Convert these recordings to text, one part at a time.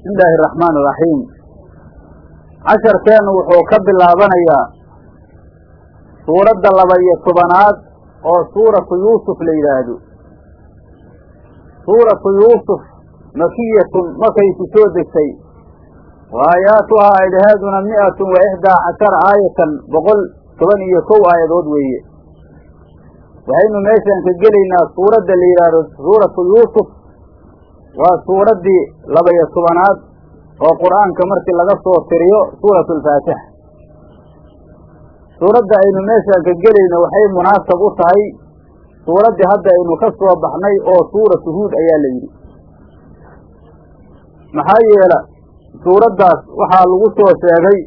bismi illaahi araxmaan iraxiim casharkeennu wuxuu ka bilaabanayaa suuradda laba iyo tobanaad oo suuratu yuusuf la yidhaahdo. Suuratu yuusuf makiyatun markay ku soo degtay. Wa aayaatuhaa aydhahaaduna mi'atun wa ixdaa cashara aayatan boqol toban iyo kow aayadood weeye. Waxaynu meeshaan ka gelaynaa suuradda la yidhaahdo suuratu yuusuf waa suuraddii laba-iyo tobanaad oo qur'aanka markii laga soo tiriyo suuratu alfaatixa suuradda aynu meeshaan ka gelayno waxay munaasab u tahay suuraddii hadda aynu ka soo baxnay oo suuratu huud ayaa la yidhi. Maxaa yeela suuraddaas waxaa lagu soo sheegay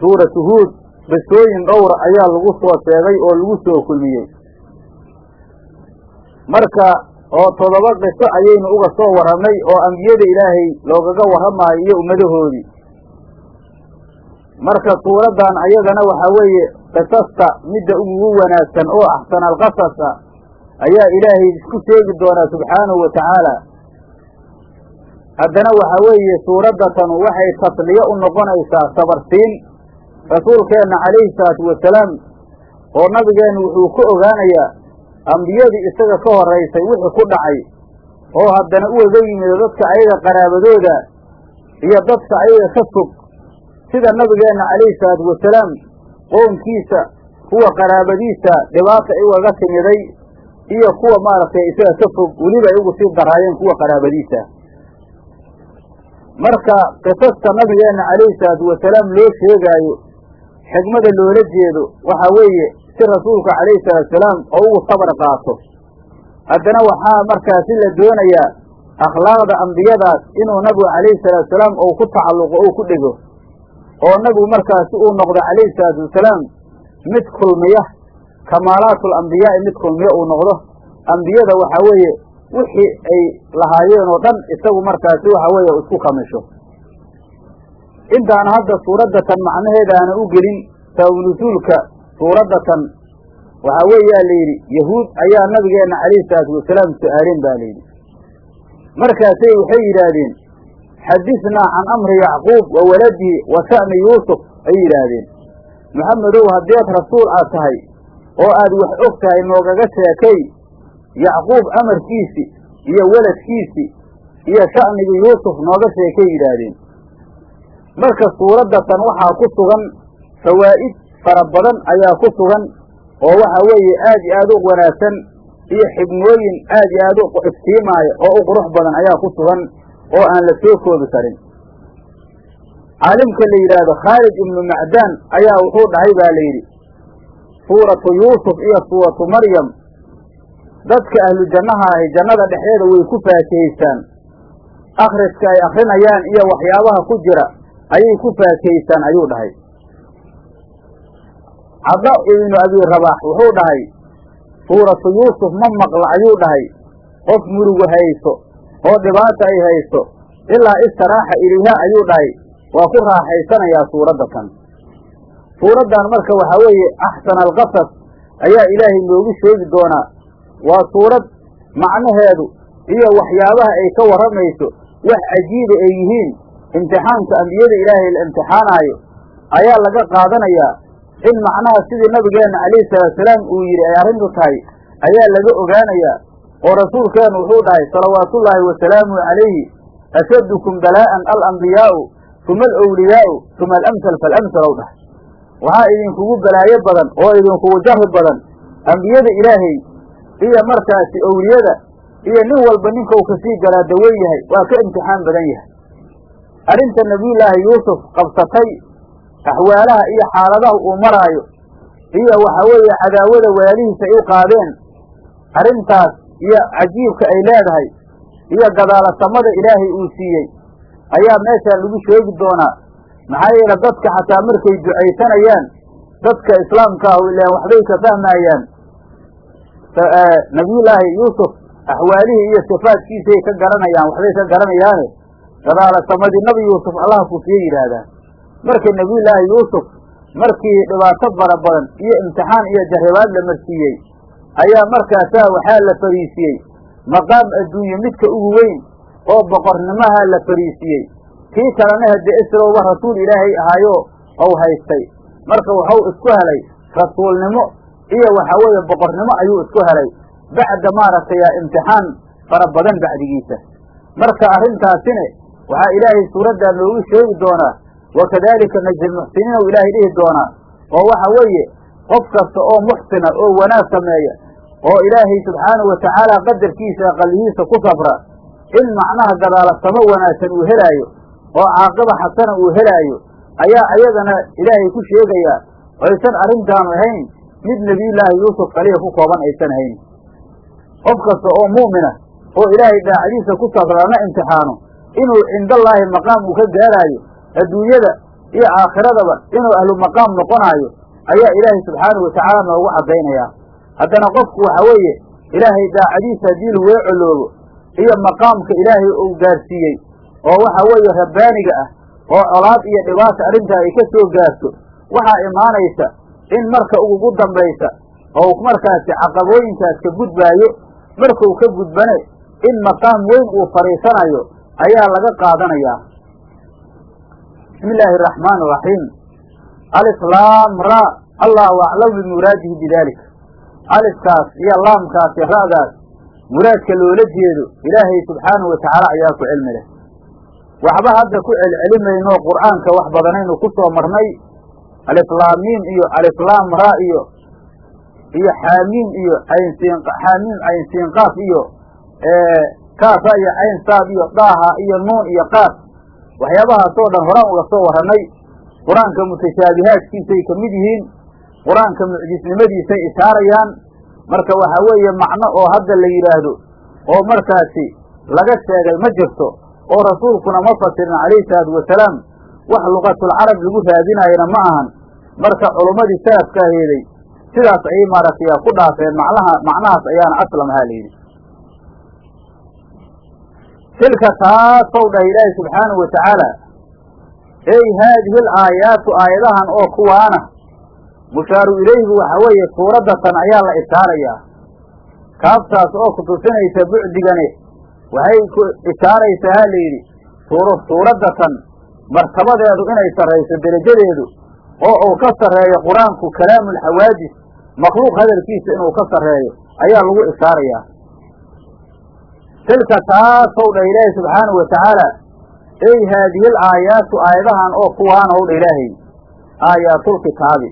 suuratu huud basooyin dhowra ayaa lagu soo sheegay oo lagu soo kulmiyey. Marka oo toddoba qiso ayaynu uga soo warramnay oo ambiyada ilaahay loogaga warramaayo iyo ummadahoodii. Marka suuraddan ayadana waxaa weeye qisasta midda ugu wanaagsan oo axsan alqasasa ayaa ilaahay isku sheegi doonaa subxaanahu wa tacaala. Haddana waxaa weeye suuraddatan waxay tasliyo u noqonaysaa sabarsiin. Rasuulkeenna calayhi salaatu wasalaam oo nabigeennu wuxuu ku ogaanayaa ambiyadii isaga ka horaysay wixii ku dhacay oo haddana uwaga yimido dadka ayaga qaraabadooda iyo dadka ayaga ka fog sida nabigeenna calayhi salaatu wasalaam qownkiisa kuwa qaraabadiisa dhibaata ugaga timiday iyo kuwa maaragtay isaga ka fog weliba ay ugu sii daraayeen kuwa qaraabadiisa. Marka qisasta nabigeenna calayhi salaatu wasalaam loo sheegaayo xigmada loola jeedo waxaa weeye si rasuulka calayhi salaatusalaam oo ugu sabar qaato. Haddana waxaa markaasi la doonayaa akhlaaqda ambiyadaas inuu nabigu calayhi salaatusalaam uu ku tacalluqo uu ku dhego oo nabigu markaasi uu noqdo calayhi salaatu wasalaam mid kulmiya kamaalaatu alambiyaai mid kulmiya uu noqdo. Ambiyada waxaa weeye wixii ay lahaayeen oo dhan isagu markaasi waxa weeye isku kamisho. Intaan hadda suuraddatan macnaheeda aana u gelin sababunusuulka suuraddatan waxaa weeyaa la yidhi yahuud ayaa nabigeenna calayhi salaatu wasalaam su'aaleen baa layidhi markaasay waxay yidhaahdeen xadisnaa can amri yacquub wa waladihi wa sha'ni yuusuf ayay yidhaahdeen. Maxamedow haddeed rasuul aad tahay oo aad wax og tahay noogaga sheekay yacquub amarkiisi iyo weladkiisi iyo sha'nigii yuusuf nooga sheekay yidhaahdeen. Marka suuraddatan waxaa ku sugan fawaa'id fara badan ayaa ku sugan oo waxa weeye aad iyo aad u wanaagsan iyo xibnooyin aad iyo aad u iftiimaayo oo u qurux badan ayaa ku sugan oo aan la soo koobi karin. Caalimka la yidhaahdo khaalid ibnu macdaan ayaa wuxuu dhahay baa la yidhi suuratu yuusuf iyo suuratu maryam dadka ahlu jannaha ahi jannada dhexdeeda way ku faakehaystaan akhriska ay akrinayaan iyo waxyaabaha ku jira ayay ku faakehaystaan ayuu dhahay cadda ibnu abi rabaax wuxuu dhahay suuratu yuusuf ma maqla ayuu dhahay qof murugu hayso oo dhibaata ay hayso ilaa istaraaxa ilayha ayuu dhahay waa ku raaxaysanayaa suuradda tan suuraddan marka waxaa weeye axsana alqasas ayaa ilaahay noogu sheegi doonaa. Waa suurad macnaheedu iyo waxyaabaha ay ka warramayso wax cajiiba ay yihiin imtixaanka ambiyada ilaahay la imtixaanaayo ayaa laga qaadanayaa in macnaha sidii nabigeenna calayhi salaatusalaam uu yidhi ay arrintu tahay ayaa laga ogaanayaa oo rasuulkeennu wuxuu dhahay salawaatullaahi wasalaamuhu calayhi ashaddukum balaa'an alambiyaa'u uma alawliyaa'u uma alamsal faalamsal ow dhahay. Waxaa idinkugu balaayo badan oo idinkugu jari badan ambiyada ilaahay iyo markaasi owliyada iyo nin walba ninkau ka sii garaadawen yahay waa ka imtixaan badan yahay. Arrinta nebiyullaahi yuusuf qabsatay axwaalaha iyo xaaladaha uu maraayo iyo waxa weeye cadaawada waalihiisa ay u qaadeen arrintaas iyo cajiibka ay leedahay iyo gadaalasamada ilaahay uu siiyey ayaa meeshaan lagu sheegi doonaa. Maxaa yeele dadka xataa markay ducaysanayaan dadka islaamka ah ilaan waxbay ka fahmayaan nabiyullaahi yuusuf axwaalihii iyo sifaadkiisay ka garanayaan waxbay ka garanayaane. Gadaalasamadii nabi yuusuf allaha kusiye yidhaahdaan marka nebiyullaahi yuusuf markii dhibaato fara badan iyo imtixaan iyo jarribaad la marsiiyey ayaa markaasaa waxaa la fariisiyey. Maqaam adduunye midka ugu weyn oo boqornimaha la fariisiyey. Kii kalena hade isrowba rasuul ilaahay ahaayo ou haystay. Marka wuxuu isku helay rasuulnimo iyo waxaa weeye boqornimo ayuu isku helay bacda maaragtay imtixaan fara badan bacdigiisa. Marka arrintaasine waxaa ilaahay suuraddaa noogu sheegi doonaa wakadaalika najzi lmuxsiniin ou ilaahay dhihi doonaa oo waxa weeye qof kasta oo muxsina oo wanaag sameeya oo ilaahay subxaanahu watacaala qadarkiisa aqalihiisa ku sabra in macnaha gadaalasamo wanaagsan uu helaayo oo caaqiba xasana uu helaayo ayaa ayagana ilaahay ku sheegayaa oysan arrintaanu ahayn mid nebiyullaahi yuusuf kaliya ku kooban aysan ahayn qof kasta oo mu'mina oo ilaahay daacadiisa ku sabrana imtixaano inuu cindallaahi maqaam uu ka gaaraayo adduunyada iyo aakhiradaba inuu ahlu maqaam noqonaayo ayaa ilaahay subxaanahu watacaala noogu caddaynayaa haddana qofku waxa weeye ilaahay daacadiisa haddii lagula coloobo iyo maqaamka ilaahay uu gaarsiiyey oo waxa weeye rabbaaniga ah oo colaad iyo dhibaata arrintaa ay ka soo gaarto waxaa imaanaysa in marka ugu dambaysa oo markaasi caqabooyinkaas ka gudbaayo markuu ka gudbane in maqaam weyn uu fadhiisanayo ayaa laga qaadanayaa bismi illaahi araxmaani araxiim alislaam ra allahu aclam bimuraadihi bidalik alifkaas iyo laamkaasi ra'daas muraadka loola jeedo ilaahay subxaanahu watacaala ayaa ku cilmi leh. Waxba hadda ku celcelimayno qur'aanka wax badanaynu ku soo marnay. Aliflaamiin iyo aliflaam ra iyo iyo xaamiim iyo caynsiin xaamiim caynsiinqaaf iyo kaafa iyo cayn saad iyo dhaaha iyo nuun iyo qaaf waxyaabahaasoo dhan horaan uga soo warranay qur'aanka mutashaabihaadkiisay ka mid yihiin qur'aanka mucjisnimadiisay ishaarayaan. Marka waxa weeye macno oo hadda la yidhaahdo oo markaasi laga sheegay ma jirto oo rasuulkuna ma fasirin calayhi salaatu wasalaam wax luqatulcarab lagu raadinaayana ma ahan. Marka culummadii salafka aheeday sidaas ayay maaragtay ku dhaafeen macnaha macnahaas ayaana aslam ahaa layidhi tilka taasow dhah ilaahi subxaanahu watacaala ey haadihi alaayaatu aayadahan oo kuwaana mushaaru ilayhi waxa weeye suuraddatan ayaa la ishaarayaa kaaftaas oo ku tusinaysa bucdigane waxay ku ishaaraysaa ha layidhi suur suuraddatan martabadeedu inay sarrayso derajadeedu oo uu ka sarreeyo qur'aanku kalaamulxawaadis makhluuq hadalkiisa inuu ka sarreeyo ayaa lagu ishaarayaa tilka taasow dhah ilaahi subxaanahu watacaala ey haadihi alaayaatu aayadahan oo kuwaan ow dha ilaahay. Aayaatul-kitaabi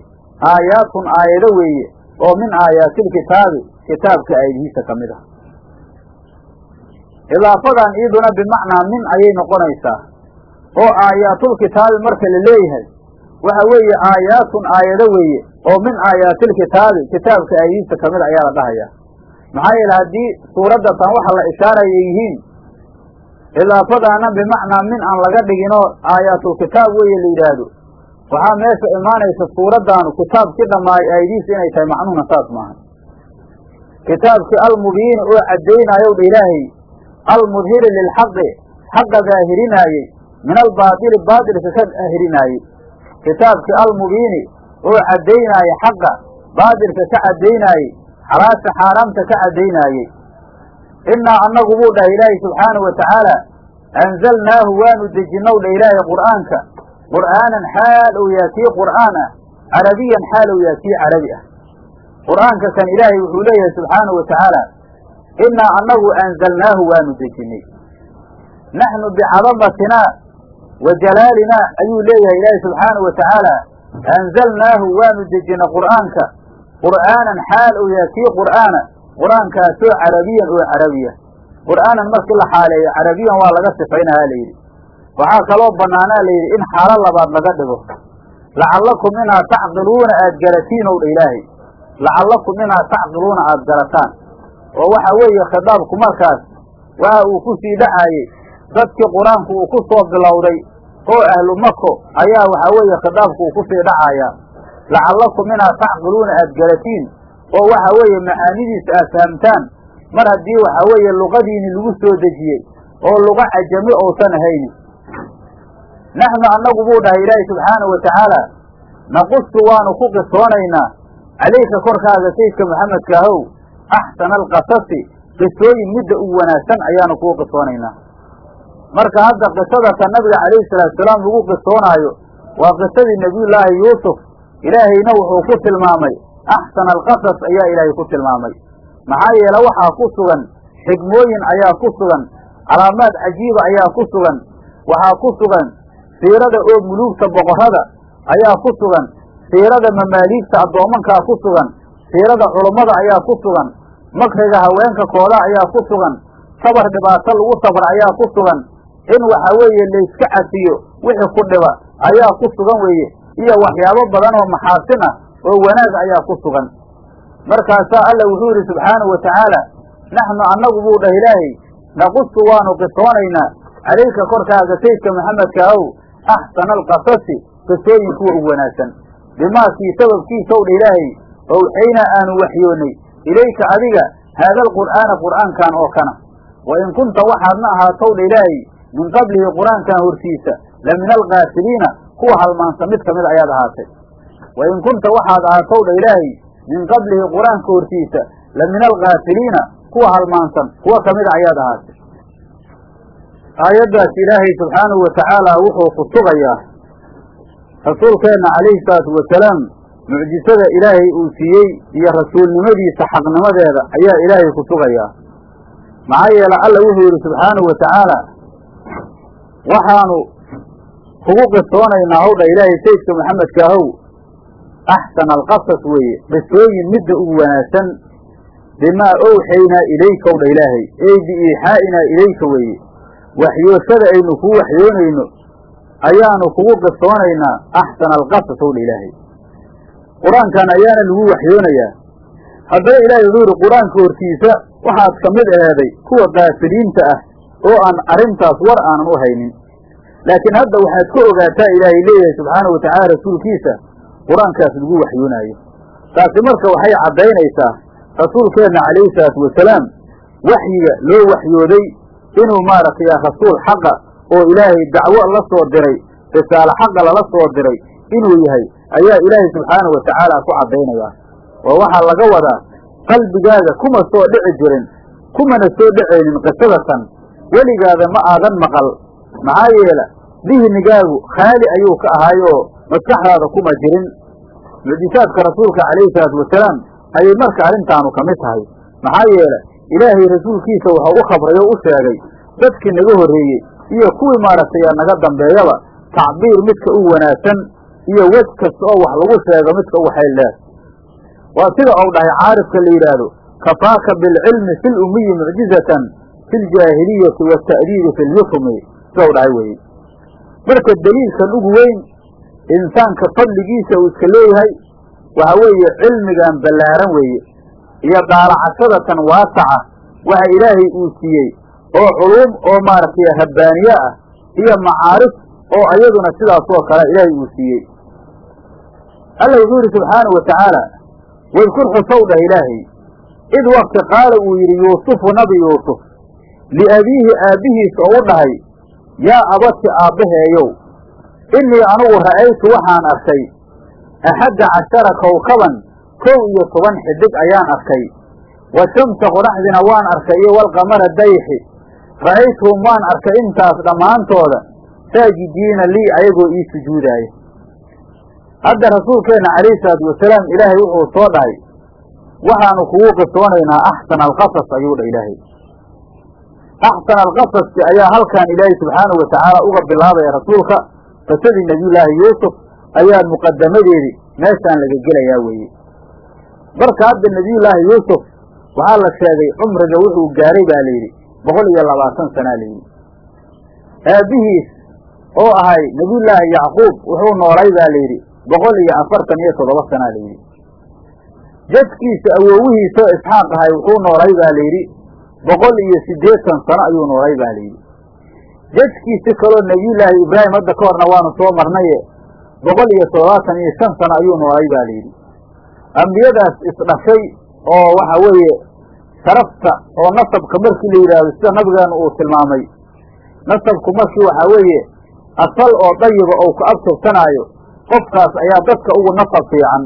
aayaatun aayado weeye oo min aayaatilkitaabi kitaabka aayadihiisa ka mid ah. Idaafadan iyaduna bimacnaa min ayay noqonaysaa. Oo aayaatulkitaabi marka la leeyahay waxa weeye aayaatun aayado weeye oo min aayaatilkitaabi kitaabka aayadihiisa ka mid ayaa la dhahayaa maxaa yeele haddii suuraddatan waxa la ishaaraya yihiin idaafadaana bimacnaa min aan laga dhiginoo aayaatulkitaab weeye la yidhaahdo. Waxaa meesha imaanaysa suuraddaanu kitaabkii dhammaay aayadihiisa inay tahay macnuhuna saas maaha. Kitaabkii almubiini oo caddaynayow dha ilaahay almudhiri lilxaqi xaqa daahirinaayey min albaatili baatilka ka daahirinaayey kitaabkii almubiini oo caddaynaayey xaqa baatilka ka caddaynaayey xalaasha xaaraamta ka caddaynaayey innaa annagu buu dhahay ilaahay subxaanahu watacaala anzalnaahu waanu dejinnow dha ilaahay qur'aanka. Qur'aanan xaal ou yaha kii qur'aan ah carabiyan xaal ou yaha kii carabi ah. Qur'aanka kan ilaahay wuxuu leeyahay subxaanahu watacaala innaa annagu anzalnaahu waanu dejinnay naxnu bicadamatinaa wa jalaalinaa ayuu leeyahay ilaahay subxaanahu watacaala anzalnaahu waanu dejinnay qur'aanka qur'aanan xaal ou yaha kii qur'aana qur'aankaasoo carabiyan oo carabiya. Qur'aanan markii la xaaleeyo carabiyan waa laga sifaynahaa layidhi waxaa kaloo bannaanaa layidhi in xaalo labaad laga dhigo. Lacallakum inaa tacqiluuna aad garatiin ow dha ilaahay. Lacallakum inaa tacqiluuna aad garataan oo waxa weeye khitaabku markaas waxa uu ku sii dhacaayey dadkii qur'aanku uu ku soo bilowday oo ahlu mako ayaa waxa weeye khitaabku uu ku sii dhacayaa lacallakum inaa tacqiluuna aad garatiin oo waxa weeye macaanidiisa aad fahamtaan mar haddii waxa weeye luqadiini lagu soo dejiyey oo luqa cajami ousan ahayni naxnu annagu buu dhahay ilaahi subxaanahu watacaala naqusu waanu ku qisoonaynaa calayka korkaaga sayidka maxamedka ahow axsana alqasasi qisooyin midda u wanaagsan ayaanu kuu qisoonaynaa marka hadda qisadata nabiga calayhi salaatusalaam lagu qisoonaayo waa qisadii nebiyullaahi yuusuf ilaahayna wuxuu ku tilmaamay. Axsana alqasas ayaa ilaahay ku tilmaamay. Maxaa yeele waxaa ku sugan xigmooyin ayaa ku sugan calaamaad cajiiba ayaa ku sugan waxaa ku sugan siirada oo muluugta boqorrada ayaa ku sugan siirada mamaaliigta addoomankaa ku sugan siirada culummada ayaa ku sugan makriga haweenka kooda ayaa ku sugan sabar dhibaato lagu sabra ayaa ku sugan in waxa weeye layska cafiyo wixii ku dhiba ayaa ku sugan weeye iyo waxyaabo badan oo maxaasin ah oo wanaag ayaa ku sugan. Markaasaa alla wuxuu yidhi subxaanahu wa tacaala naxnu annagu buu dhah ilaahay naqusu waanu qisoonaynaa. Calayka korkaaga saydka maxamedka ow axsana alqasasi qisooyin kuwa ugu wanaagsan. Bimaakii sababkiisa ow dha ilaahay owxaynaa aanu waxyoonnay ilayka adiga haada alqur'aana qur'aankan oo kana. Wa in kunta waxaadna ahaatow dha ilaahay min qablihi qur'aankan hortiisa la min alkaafiliina kuwa halmaansan mid ka mid ayaad ahaatay. Wa in kunta waxaad ahaatow dha ilaahay min qablihi qur'aanka hortiisa la min alkaafiliina kuwa halmaansan kuwa kamida ayaad ahaatay. Aayaddaas ilaahay subxaanahu wa tacaala wuxuu ku sugayaa rasuulkeenna calayhi salaatu wasalaam mucjisada ilaahay uu siiyey iyo rasuulnimadiisa xaqnimadeeda ayaa ilaahay ku sugayaa maxaa yeele alla wuxuu yidhi subxaanahu wa tacaala waxaanu kugu qisoonaynaa howdha ilaahay saydka maxamedka ahow. Axsana alqasas weeye. Qisooyin midda ugu wanaagsan. Bimaa owxaynaa ilayka owdha ilaahay. Ey biiixaa'inaa ilayka weeye. Waxyooshada aynu kuu waxyoonayno ayaanu kugu qisoonaynaa axsana alqasas owdha ilaahay. Qur'aankan ayaana lagu waxyoonayaa. Haddaba ilaahay wuxuu yidhi qur'aanka hortiisa waxaad ka mid aheeday kuwa kaafiliinta ah oo aan arrintaas war aanan u haynin laakiin hadda waxaad ka ogaataa ilaahay leeyahay subxaana wa tacaala rasuulkiisa qur'aankaas lagu waxyoonaayo taasi marka waxay caddaynaysaa rasuulkeenna calayhi salaatu wasalaam waxyiga loo waxyooday inuu maaragtay rasuul xaqa oo ilaahay dacwo la soo diray risaalo xaqa lala soo diray inuu yahay ayaa ilaahay subxaana wa tacaala ku caddaynayaa. Oo waxaa laga wadaa qalbigaaga kuma soo dhici jirin kumana soo dhicaynin qisadatan weligaada ma aadan maqal maxaa yeele dihnigaagu khaali ayuu ka ahaay oo maskaxdaada kuma jirin. Mucjisaadka rasuulka calayhi salaatu wasalaam ayay marka arrintaanu ka mid tahay. Maxaa yeele ilaahay rasuulkiisa waxau u khabray oo u sheegay dadkii naga horreeyey iyo kuwii maaragtay naga dambeeyaba tacbiir midka u wanaagsan iyo wej kasta oo wax lagu sheego midka ugu xayl dheer waa sida ou dhahay caarifka la yidhaahdo kafaaka bilcilmi fi lumiyi mucjizatan fi ljaahiliyati waata'diibi fi u dhahay weeye marka deliilkan ugu weyn insaanka fadligiisa uu iska leeyahay waxa weeye cilmigan ballaaran weeye. Iyo daalacashadatan waasaca waxa ilaahay uu siiyey oo culuum oo maaragtay rabbaaniye ah iyo macaarif oo ayaduna sidaas oo kale ilaahay uu siiyey. Alla wuxuu yidhi subxaana wa tacaala wadkur xusow dhah ilaahay. Id wakti qaala uu yidhi yuusufu nabi yuusuf liabiihi aabbihiis oo u dhahay yaa abati aabbaheeyow innii anugu ra'aytu waxaan arkay axadda cashara kowkaban kow iyo toban xidig ayaan arkay. Wa shamsa qoraxdina waan arkay iyo walqamara dayxi. Ra'aytuhum waan arkay intaas dhammaantooda saajidiina lii ayagoo ii sujuudaaya hadda rasuulkeenna calayhi salaatu wasalaam ilaahay wuxuu soo dhahay waxaanu kugu qisoonaynaa axsana alqasas ayuu dha ilaahay axsana alqasaski ayaa halkan ilaahay subxaanahu wa tacaala uga bilaabaya rasuulka qisadii nebiyullaahi yuusuf ayaa muqadamadeedii meeshaan laga gelayaa weeye marka hadda nebiyullaahi yuusuf waxaa la sheegay cumriga wuxuu gaaray baa layidhi boqol iyo labaatan sanaa layidhi aabbihiis oo ahay nebiyullaahi yacquub wuxuu noolay baa layidhi boqol iyo afartan iyo toddoba sanaa layidhi jadkiisa awoowihiisoo isxaaq ahay wuxuu noolay baa layidhi boqol iyo siddeetan sano ayuu noolay baa layidhi jadkiisi kaloo nebiyullaahi ibraahim hadda ka horna waanu soo marnaye boqol iyo toddobaatan iyo shan sano ayuu noolay baa layidhi ambiyadaas isdhashay oo waxa weeye sharafta oo nasabka markii la yidhaahdo sida nabigeenu uu tilmaamay. Nasabku markii waxaa weeye asal oo dayiba ou ku abtirsanaayo qofkaas ayaa dadka ugu nasab fiican.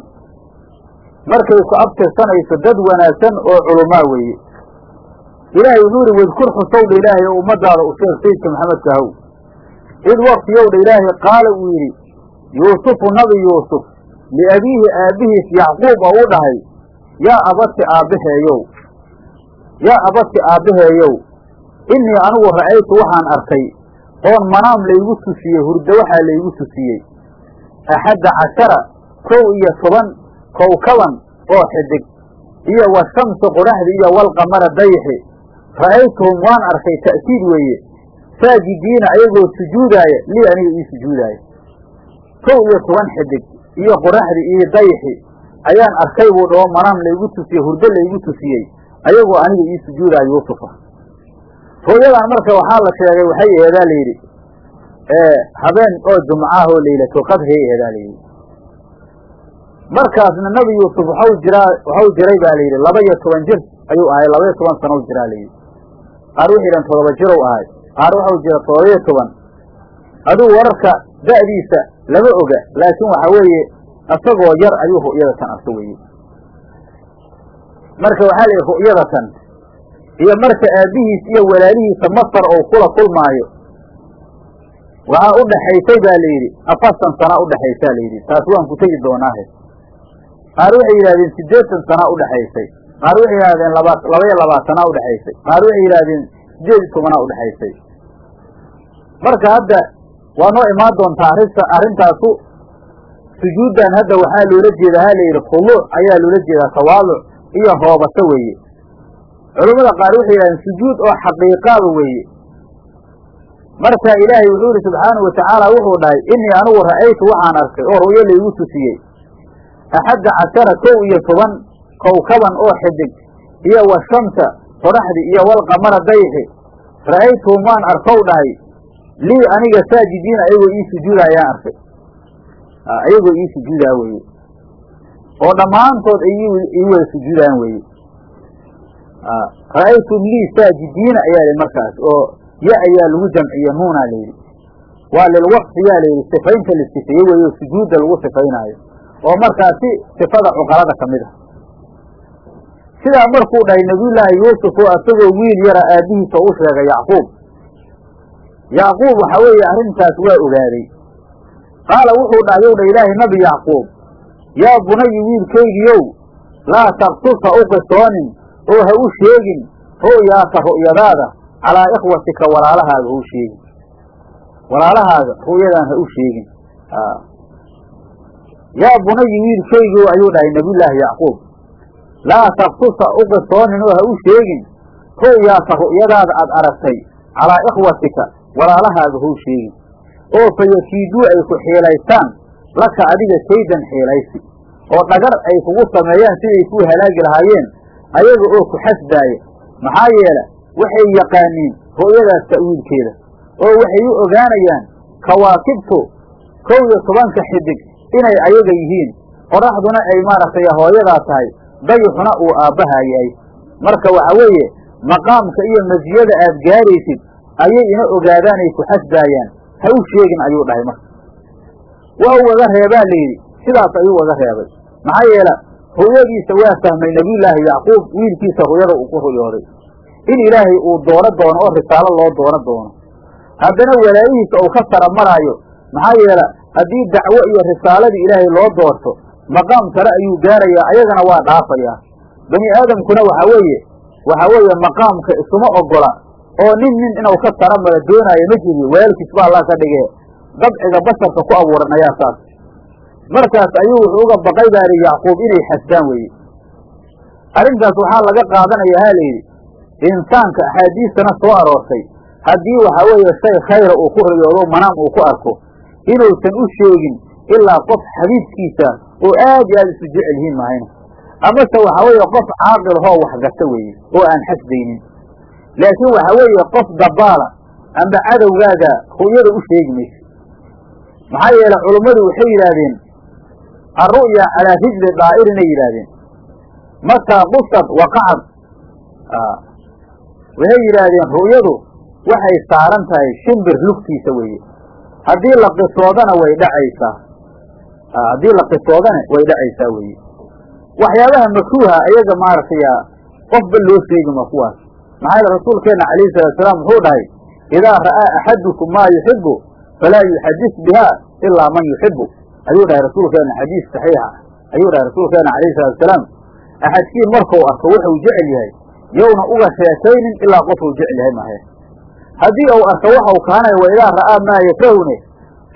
Markay ku abtirsanayso dad wanaagsan oo culumaa weeye ilaahay wuxuu ihi wadkur xusowdha ilaahay oo ummadaada u sheeg sayidka maxamedka haw id waktiyowdha ilaahay qaala uu yidhi yuusufu nabi yuusuf liabiihi aabbihiis yacquub oo u dhahay yaa abati aabbaheeyow yaa abati aabbaheeyow innii anigu ra'aytu waxaan arkay oon manaam laygu tusiyey hurdo waxaa laygu tusiyey axadda cashara kow iyo toban kowkaban oo xidig iyo washamsu qoraxdi iyo walqamara dayxi ra'aytuhum waan arkay ta'kiid weeye. Saajidiina ayagoo sujuudaaya lii aniga ii sujuudaaya kow iyo toban xidig iyo qoraxdi iyo dayxi ayaan arkay buu dhao manaam laygu tusiyey hurdo laygu tusiyey ayagoo aniga ii sujuudaaya yuusufa rooyadan marka waxaa la sheegay waxay eedaa layidhi habeen oo jumcaah oo laylato qadriay eedaa layidhi markaasna nebi yuusuf waxau jiraa waxau jiray baa layidhi laba iyo toban jir ayuu ahay laba iyo toban sano jiraa layidhi qaar waxay yidhahan todoba jirow ahay. Qaar waxau jira todoba iyo toban. Aduu wararka da'diisa lama oga laakiin waxa weeye isagoo yar ayuu ru'yadatan arka weye marka waxaa la yidhi ru'yadatan iyo marka aabbihiis iyo walaalihiisa masar ou kula kulmaayo waxaa u dhaxaysay baa la yidhi afartan sana udhaxaysaa la yidhi taas waan ku tegi doonaahe. Qaar waxay yidhahdeen siddeetan sana udhaxaysay qaar waxay yidhahdeen laba laba iyo labaatanaa udhaxaysay qaar waxay yidhahdeen sideed iyo tobanaa udhaxaysay marka hadda waa noo imaan doontaa arrinta arrintaasu sujuuddan hadda waxaa loola jeedaa ha la yidhi khuluuc ayaa loola jeedaa tawaaduc iyo hoobasho weeye. Culammada qaar waxay yidhahdeen sujuud oo xaqiiqaaba weeye. Marka ilaahay wuxuu yihi subxaanahu watacaala wuxuu dhahay innii anigu ra'aytu waxaan arkay oo ru'yo laygu tusiyey. Axadda cashara kow iyo toban kowkaban oo xidig iyo washamsa qoraxdi iyo walqamara dayxi. Ra'aytuhum waan arkow dhahay lii aniga saajidiina ayagoo ii sujuuda arkay. Ayagoo ii sujuudaa weeye. Oo dhammaantood ii wada sujuudaan weeye. Ra'aytum lii saajidiina ayaa lihi markaas oo ya ayaa lagu jamciye nuunaa layidhi waa lilwaqfi yaa layidhi sifaynta la sifeeye weeye sujuudda lagu sifaynaayo oo markaasi sifada cuqalada ka mid ah sidaa markuu dhahay nabiyullaahi yuusuf oo isagoo wiil yara aabbihiisa u sheegay yacquub. Yacquub waxa weeye arrintaas waa ogaaday. Qaala wuxuu dhahay yow dha ilaahay nabi yacquub yaa bunayi wiilkaygiiow laa taqsus ha u qisoonin oo ha u sheegin ru'yaaka ru'yadaada calaa ikhwatika walaalahaaga ha u sheegin. Walaalahaaga ru'yadaan ha u sheegin. Yaa bunayi wiilkaygiiw ayuu dhahay nabiyullaahi yacquub laa taqsus ha u qisoonin oo ha u sheegin. Ru'yaaka ru'yadaada aad aragtay calaa ikhwatika walaalahaaga ha u sheegin. Oo fayakiiduu ay ku xiilaystaan laka adiga kaydan xiilaysi oo dhagar ay kugu sameeyaan siday kuu halaagi lahaayeen ayaga oo ku xasdaaya maxaa yeele waxay yaqaaniin ru'yadaas ta'wiilkeeda oo waxay u ogaanayaan kawaakibtu kow iyo tobanka xidig inay ayaga yihiin. Qoraxduna ay maaragtay hooyadaa tahay dayixuna uu aabbahaa yahay marka waxa weeye maqaamka iyo masiyada aad gaaraysid ayay ina ogaadaan ay ku xasdaayaan ha u sheegin ayuu dhahay marka. Waa ugaga reebaa layidhi sidaas ayuu ugaga reebay. Maxaa yeele ru'yadiisa waa fahmay nebiyullaahi yacquub wiilkiisa ru'yada uu ku ru'yooday in ilaahay uu doono doono oo risaalo loo doono doono. Haddana walaayihiisa uu ka sara maraayo maxaa yeele haddii dacwo iyo risaaladii ilaahay loo doorto maqaam sare ayuu gaarayaa ayagana waa dhaafayaa bani aadamkuna waxa weeye waxa weeye maqaamka isuma ogola oo nin nin inuu ka sara mara doonaayo ma jiriyo walaalkiis ba allah ka dhigee dabciga basharka ku abuuran ayaa saas markaas ayuu wuxuu uga baqay baa lihi yacquub inay xasdaan weeye arrintaas waxaa laga qaadanaya ha layidhi insaanka axaadiistana soo aroortay. Haddii waxa weeye shay khayra uu ku riyoodo manaam uu ku arko inuusan u sheegin ilaa qof xabiibkiisa oo aad iyo aad isu jecel yihiin mahayna amase waxa weeye qof caaqil hoo waxgata weeye oo aan xasdaynin laakiin waxa weeye qof dabaala amba cadowgaaga ru'yada u sheegi mayso maxaa yeele culummadu waxay yidhaahdeen alru'ya calaa rijli daa'irinay yidhaahdeen. Mataa qusad waqacad waxay yidhaahdeen ru'yadu waxay saaran tahay shimbir lugtiisa weeye. Haddii la qisoodana way dhacaysaa haddii la qisoodana way dhacaysaa weeye waxyaabaha makruuha ayaga maaragtay qofba loo sheegi ma kuwaas. Maxaa yeele rasuulkeenna calayhi salaatusalaam wuxuu dhahay idaa ra'aa axadukum maa yuxibu falaa yuxadis biha ilaa man yuxibu ayuu dhahay rasuulkeenna xadiis saxiixa. Ayuu dhahay rasuulkeenna calayhi salaatusalaam axadkiin markuu arko wuxuu jecel yahay yowna uga sheekaynin ilaa qofuu jecel yahay mahe haddii uu arko waxau kahanaya wa idaa ra'aa maa yakrahune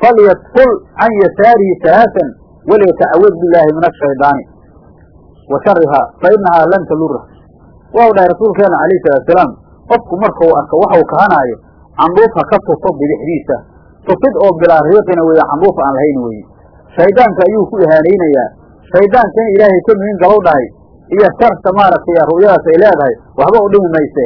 falyadkul can yasaarihi halaasan waliyatacawad billaahi min ashaydaani wa sharihaa fa inahaa lan tadura wau dhahay rasuulkeena calayhi salaatusalaam qofku markau arko waxau kahanaayo candhuuf ha ka tufo bidixdiisa tufid oo bilaa riiqina weeye candhuuf aan lahayn weeye shaydaanka ayuu ku ihaanaynayaa shaydaanka in ilaahay ka mihin galow dhahay iyo sharta maaragtay ru'yadaas ay leedahay waxba u dhimi mayse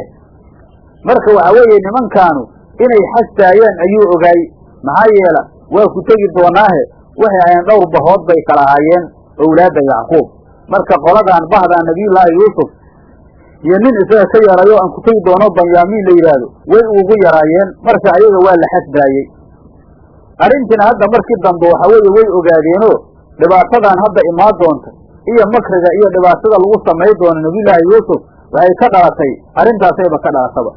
marka waxa weeye nimankaanu inay xastaayaan ayuu ogaay maxaa yeela waa ku tegi doonaahe waxay ahayeen dhowr bahood bay kala ahaayeen owlaadda yacquub marka qoladan bahdaa nabiyullaahi yuusuf iyo nin isaga ka yarayo aan ku tegi doono banyaamiin la yidhaahdo way ugu yaraayeen. Marka ayaga waa la xasdaayey arrintiina hadda markii dambe waxa weeye way ogaadeenoo dhibaatadan hadda imaan doonta iyo makriga iyo dhibaatada lagu samay doono nabiyullaahi yuusuf waxay ka dhalatay arrintaasayba ka dhalataba.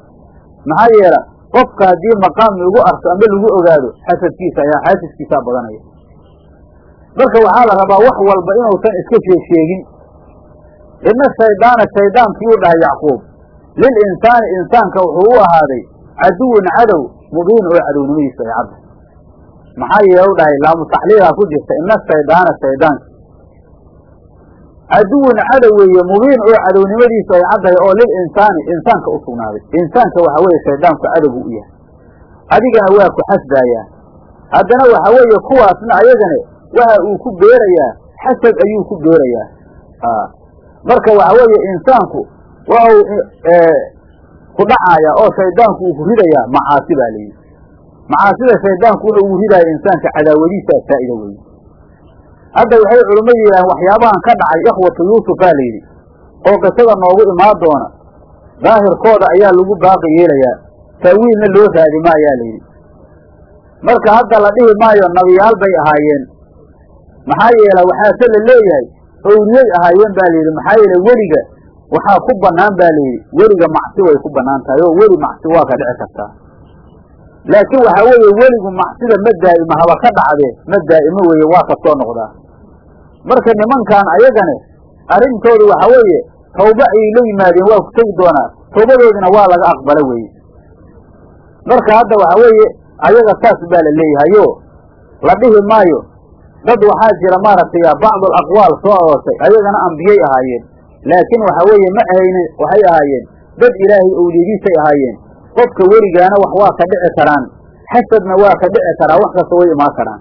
Maxaa yeela qofka haddii maqaam lagu arko amba lagu ogaado xasadkiisa ayaa xaasidkiisaa badanaya. Marka waxaa la rabaa wax walba inuusan iska sheeg sheegin. Ina shaydaana shaydaankiyuu dhahay yacquub. Lil insaani insaanka wuxuu u ahaaday caduwun cadow mubiin oo cadownimadiisa ay cadda maxaa u dhahay laamu taxliilaa ku jirta. Ina shaydaana shaydaanka caduwun cadow weeye mubiin oo cadownimadiisu ay caddahay oo lil insaani insaanka u sugnaaday. Insaanka waxa weeye shaydaanku cadowgu u yahay. Adigana waa ku xasdaayaa haddana waxa weeye kuwaasna ayagana waxa uu ku beerayaa xasad ayuu ku beerayaa marka waxa weeye insaanku waxau ku dhacayaa oo shaydaanku uu ku ridayaa macaasi baa layidhi macaasida shaydaanku wuxuu ugu ridaya insaanka cadaawadiisaa saa'ida weeye hadda waxay culimmadu yidhaaheen waxyaabahan ka dhacay ikhwatu yuusuf baa layidhi oo qisada noogu imaan doona. Daahirkooda ayaa lagu baaqi yeelayaa. Taawiilna loo raadi maayaa layidhi marka hadda la dhihi maayo nabiyaal bay ahaayeen. Maxaa yeele waxaase la leeyahay owliyey ahaayeen baa layidhi maxaa yeele weliga waxaa ku bannaan baa layidhi weliga macsi way ku bannaan tahay oo weli macsi waa ka dhici kartaa. Laakiin waxaa weeye weligu macsida ma daa'ima haba ka dhacdee ma daa'imo weeye waa ka soo noqdaa marka nimankan ayagane arrintoodu waxa weeye tawba ayay la yimaadeen waa ku tegi doonaa. Tawbadoodina waa laga aqbala weeye. Marka hadda waxa weeye ayaga saas baa la leeyahayo la dhihi maayo dad waxaa jira maaragtay bacdu alaqwaal soo aroortay ayagana ambiyey ahaayeen. Laakiin waxa weeye ma ahayne waxay ahaayeen dad ilaahay owliyadiisay ahaayeen. Qofka weligaana wax waa ka dhici karaan xasadna waa ka dhici karaa wax kasta way imaan karaan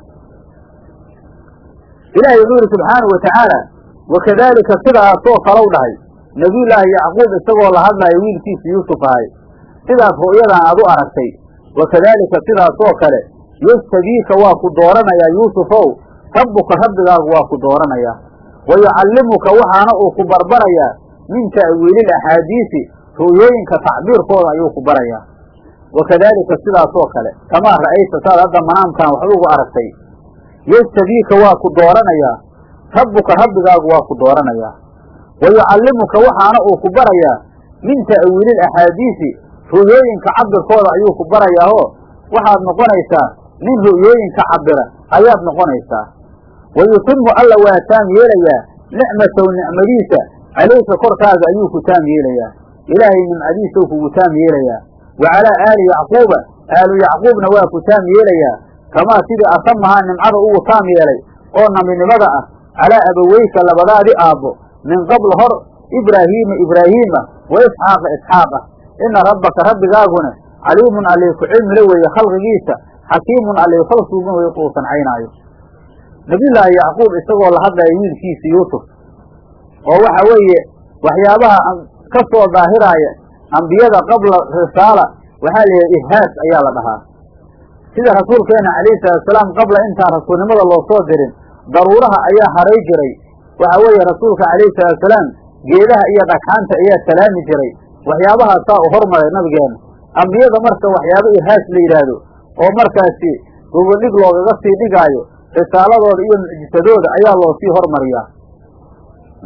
ilaahay wuxuu yidhi subxaanau watacaala wakadaalika sidaasoo kalow dhahay nebiyullaahi yacquub isagoo la hadlaayo wiilkiisa yuusuf ahay. Sidaas ru'yadan aad u aragtay. Wakadaalika sidaasoo kale. Yastabiika waa ku dooranayaa yuusufow. Rabbuka rabbigaagu waa ku dooranayaa wa yucallimuka waxaana uu ku barbarayaa min ta'wiilil axaadiisi. Ru'yooyinka tacbiirkooda ayuu ku barayaa. Wakadaalika sidaasoo kale. Kamaa ra'ayta saad hadda manaamkan waxba ugu aragtay yastabiika waa ku dooranayaa rabbuka rabbigaagu waa ku dooranayaa wa yucallimuka waxaana uu ku barayaa min ta'wiilil axaadiisi ru'yooyinka cabirkooda ayuu ku barayaahoo waxaad noqonaysaa nin ru'yooyinka cabira ayaad noqonaysaa. Wa yutimu alla waa taam yeelayaa nicmatow nicmadiisa calayka korkaaga ayuu ku taam yeelayaa. Ilaahay nimcadiisau kugu taam yeelayaa. Wa calaa aali yacquuba aalu yacquubna waa ku taam yeelayaa kamaa sidii atamahaa nimcada ugu taam yeelay oo nabinimada ah calaa abaweyka labadaadi aabbo min qabl hor ibraahiima ibraahiima wa isxaaqa isxaaqa. Ina rabbaka rabbigaaguna caliimun allii ku cilmila weeye khalqigiisa xakiimun allii falsuugan weye kuu sancaynaayo nabiyullaahi yacquub isagoo la hadlaya wiilkiisa yuusuf oo waxa weeye waxyaabaha ka soo daahiraaya ambiyada qabla risaala waxaa la yidhaha ihaas ayaa la dhahaa sida rasuulkeena calayhi salaatusalaam qabla intaan rasuulnimada loo soo dirin daruuraha ayaa haray jiray. Waxa weeye rasuulka calayhi salaatusalaam geedaha iyo dhagxaanta ayaa salaami jiray. Waxyaabahaasaa u hormaray nabigeena. Ambiyada marka waxyaabo ihaas la yidhaahdo oo markaasi gobodhig loogaga sii dhigaayo risaaladooda iyo mucjisadooda ayaa loo sii hormariyaa.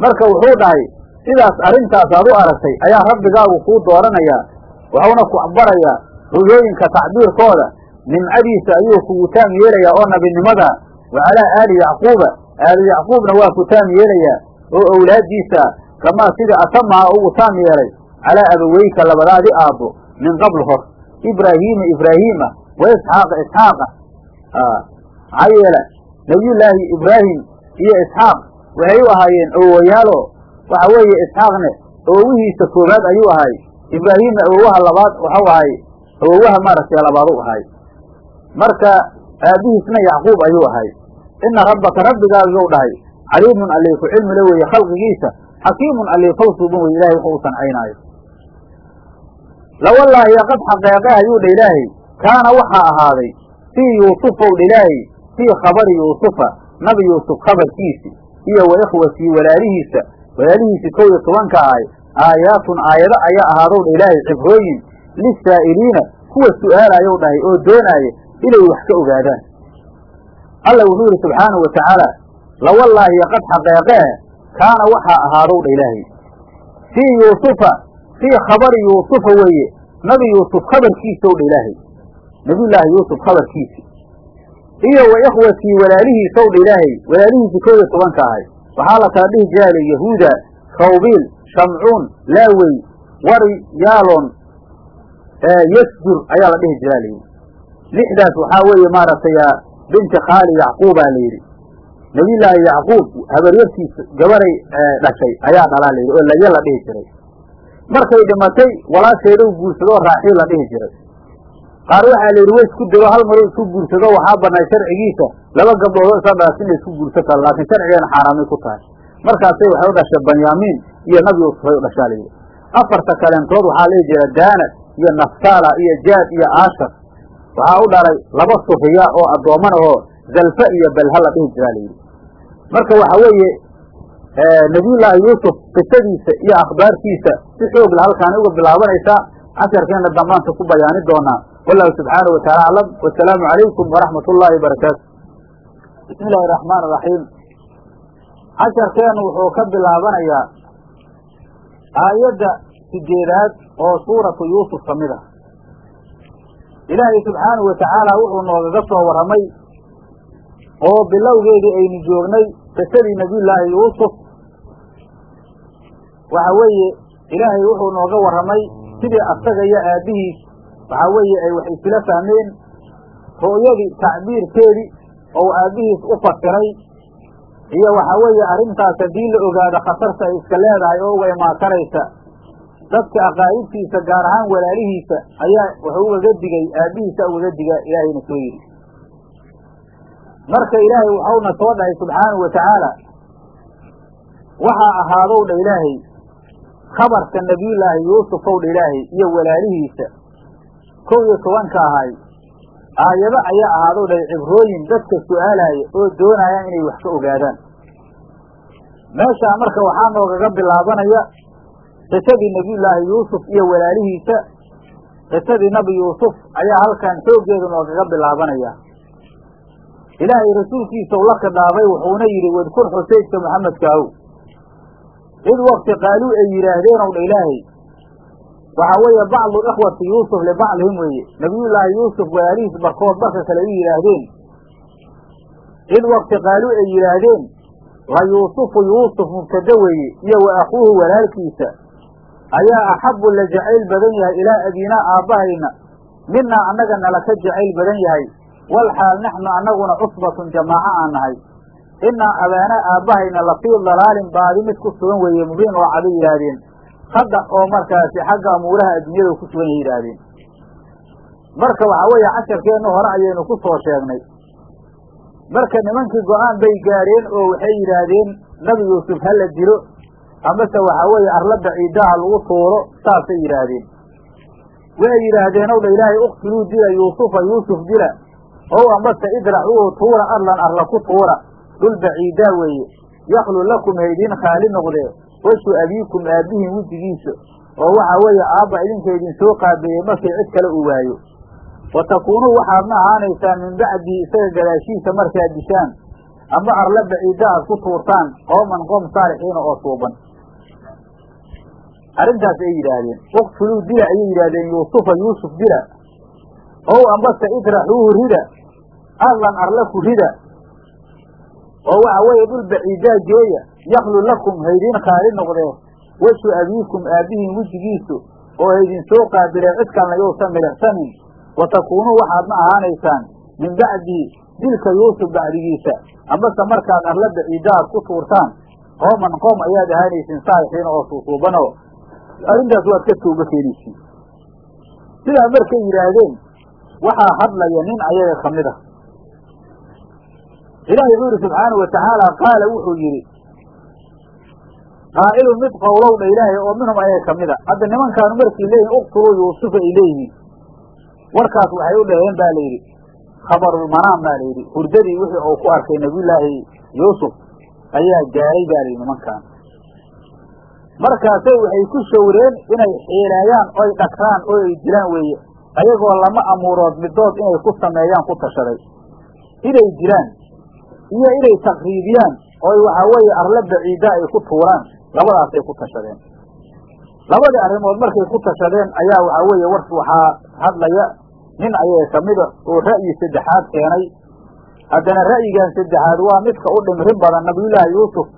Marka wuxuu dhahay sidaas arrintaas aad u aragtay ayaa rabbigaagu kuu dooranayaa wuxuuna ku barayaa ruyooyinka tacbiirkooda nimcadiisa ayuu kugu taam yeelayaa oo nabinimada wa calaa aali yacquuba aali yacquubna waa ku taam yeelayaa oo owlaaddiisa kamaa sida atamaha ugu taam yeelay calaa abaweyka labadaadi aabbo min qabl hor ibraahiima ibraahiima wa isxaaqa isxaaqa. Maxaa yeele nabiyullaahi ibraahim iyo isxaaq waxay u ahaayeen awowayaalo waxa weeye isxaaqne awowihiisa koowaad ayuu ahay ibraahiimna awowaha labaad waxau ahay awowaha maaragtay labaad u ahay marka aabbihiisna yacquub ayuu ahay. Ina rabbaka rabbigaaguu dhahay caliimun allii ku cilmile weeye khalqigiisa xakiimun allii fawsuuban weye ilahay wuxuu u sancaynaayo lawallaahi qad xaqeeqe ayuu dha ilaahay kaana waxaa ahaaday fii yuusufow dha ilaahay fii khabari yuusufa nabi yuusuf khabarkiisi iyo wa ikhwatii walaalihiisa walaalihiisii kow iyo tobanka ahay aayaatun aayado ayaa ahaadow dha ilaahay cibrooyin lisaa'iliina kuwa su'aalayow dhahay oo doonaaya inay wax ka ogaadaan. Alla wuxuu yidhi subxaanahu wa tacaala lawallaahi qad xaqeeqee kaana waxaa ahaadow dha ilaahay. Fii yuusufa fii khabari yuusufa weeye nabi yuusuf khabarkiisow dha ilaahay. Nabiyullaahi yuusuf khabarkiisi. Iyo wa ikhwatii walaalihiisow dha ilaahay walaalihiisii kow iyo tobanka ahay waxaa la kala dhihi jiraa yahuuda rawbiil shamcuun laawey wari yaalon yasjur ayaa la dhihi jiraa layidhi lixdaas waxaa weeye maaragtay binti khaali yacquubaa la yidhi. Nabiyullaahi yacquub habaryartiisa gabaray dhashay ayaa dhalaa layidhi oo laya la dhihi jiray. Markay dhimatay walaasheedau guursadoo raaxiil la dhihi jiray. Qaar waxaa la yidhi way isku dego hal maro isku guursado waxaa banay sharcigiisa. Laba gabdhoodoo isa dhaas inay isku guursa karo laakiin sharcigeena xaaraamay ku tahay. Markaasay waxay u dhashay banyaamiin iyo nabi yuusufay u dhashaa layidhi afarta kaleentood waxaa la dhihi jira daana iyo naftaala iyo jaad iyo aashar waxaa u dhalay laba sufiya oo addooman ahoo zalfa iyo balha la dhihi jiraa layidhi marka waxa weeye nabiyullaahi yuusuf qisadiisa iyo akhbaartiisa si xoogla halkaani uga bilaabanaysaa casharkeenna dambaanka ku bayaani doonaa wallahu subxaanahu wataala aclam wasalaamu calaykum waraxmat ullaahi barakaatu bismi illaahi raxmaan raxiim casharkeennu wuxuu ka bilaabanayaa aayadda sideedaad oo suuratu yuusuf ka mid ah ilaahay subxaanahu watacaala wuxuu noogaga soo warramay oo bilowgeedii aynu joognay qisadii nebiyullaahi yuusuf. Waxa weeye ilaahay wuxuu nooga warramay sidii asaga iyo aabbihiis. Waxa weeye ay wax isla fahmeen ru'yadii tacbiirkeedii oo aabbihiis u fasiray. Iyo waxa weeye arrintaas haddii la ogaado khatarta ay iska leedahay oo uga imaataraysa dadka aqaa'ibtiisa gaar ahaan walaalihiisa ayaa wuxuu ugaga digay aabbihiisa ugaga diga ilaahayna soo yidhi. Marka ilaahay waxauna soo dhahay subxaanahu wa tacaala waxaa ahaadow dha ilaahay khabarka nebiyullaahi yuusufow dha ilaahay iyo walaalihiisa kow iyo tobanka ahay aayado ayaa ahaadow dhahay cibrooyin dadka su'aalaaya oo doonaya inay wax ka ogaadaan. Meeshaa marka waxaa noogaga bilaabanaya qisadii nebiyullaahi yuusuf iyo walaalihiisa qisadii nabi yuusuf ayaa halkan xooggeedu noogaga bilaabanaya. Ilaahay rasuulkiisa u la khidhaabay wuxuuna yidhi wadkur xusaydka maxamedkaaw id wakti qaaluu ay yidhaahdeen ow dha ilaahay. Waxaa weeye bacdu ikhwati yuusuf libacdihim weeye. Nebiyullaahi yuusuf walaalihiis barkood barka kale u yidhaahdeen. Id wakti qaaluu ay yidhaahdeen la yuusufu yuusuf mubtade weeye iyo wa akhuuhu walaalkiisa ayaa axabbu la jacayl badan yahay ilaa abiinaa aabbahayna minaa annaga nala ka jacayl badan yahay. Wal xaal naxnu annaguna cusbatun jamaaco aan nahay. Inaa abaanaa aabbahayna lafii dalaalin baadi mid ku sugan weeye mubiin oo caday yidhaahdeen. Hadda oo markaasi xagga amuuraha adduunyada ku sugan yahay yidhaahdeen. Marka waxaa weeye casharkeennu hore ayaynu ku soo sheegnay. Marka nimankii go'aan bay gaadheen oo waxay yidhaahdeen nabi yuusuf ha la dilo amase waxaa weeye arla baciidaha lagu tuuro saasay yidhaahdeen. Waxay yidhaahdeen ow dha ilaahay uqtuluu dila yuusufa yuusuf dila. Ow amase idracuuhu tuura arlan arla ku tuura. Dhul baciidaa weeye. Yaklu lakum haydiin khaali noqdee wejhu abiikum aabbihin wejigiisa. Oo waxaa weeye aabba idinka idin soo qaabeeyey markii cid kale uu waayo. Wa takuunuu waxaadna ahaanaysaan min bacdihi isaga gadaashiisa markaad dishaan ama arla baciida aad ku tuurtaan qooman qoom saalixiina oo suuban arrintaas ay yidhaahdeen uqtuluu dila ayay yidhahdeen yuusufa yuusuf dila ow ambase idraxuuhu rida arlan arla ku rida. Oo waxa weeye dhul baciidaa geeya yaklu lakum haydiin khaali noqdee wejhu abiikum aabbihiin wejigiisu oo haydin soo qaabilee cid kalna yousan milixsanin wa takuunuu waxaadna ahaanaysaan min bacdihi dilka yuusuf bacdigiisa. Ambase markaad arla baciidda aad ku tuurtaan qooman qoom ayaad ahaanaysiin saalixiin oo suusuubanoo arrintaas waad ka tooba keenaysiin sidaa markay yidhaahdeen waxaa hadlaya nin ayaga ka mid ah. Ilaahay wuxuu yidhi subxaanau watacaala qaala wuxuu yidhi qaa'ilun mid qowlow dha ilaahay oo minhum ayaga ka a hadda nimankaanu markay leeyihiin uqtuluu yuusufa ay leeyihiin warkaas waxay u dhaheen ba la yidhi khabarulmanaam baa la yidhi. Hurdadii wixii uu ku arkay nabiyullaahi yuusuf ayaa gaaray ba la yidhi nimankaan markaasay waxay ku shawreen inay xiileeyaan oy dhakraan oo ay dilaan weeye. Ayagoo lama amuurood midood inay ku sameeyaan ku tashaday. Inay dilaan iyo inay takriibiyaan oy waxaa weeye arla baciida ay ku tuuraan labadaasay ku tashadeen. Labadii arrimood markay ku tashadeen ayaa waxaa weeye war waxaa hadlaya nin ayaga kamida oo ra'yi saddexaad keenay. Haddana ra'yigan saddexaad waa midka u dhimrin badan nabiyullaahi yuusuf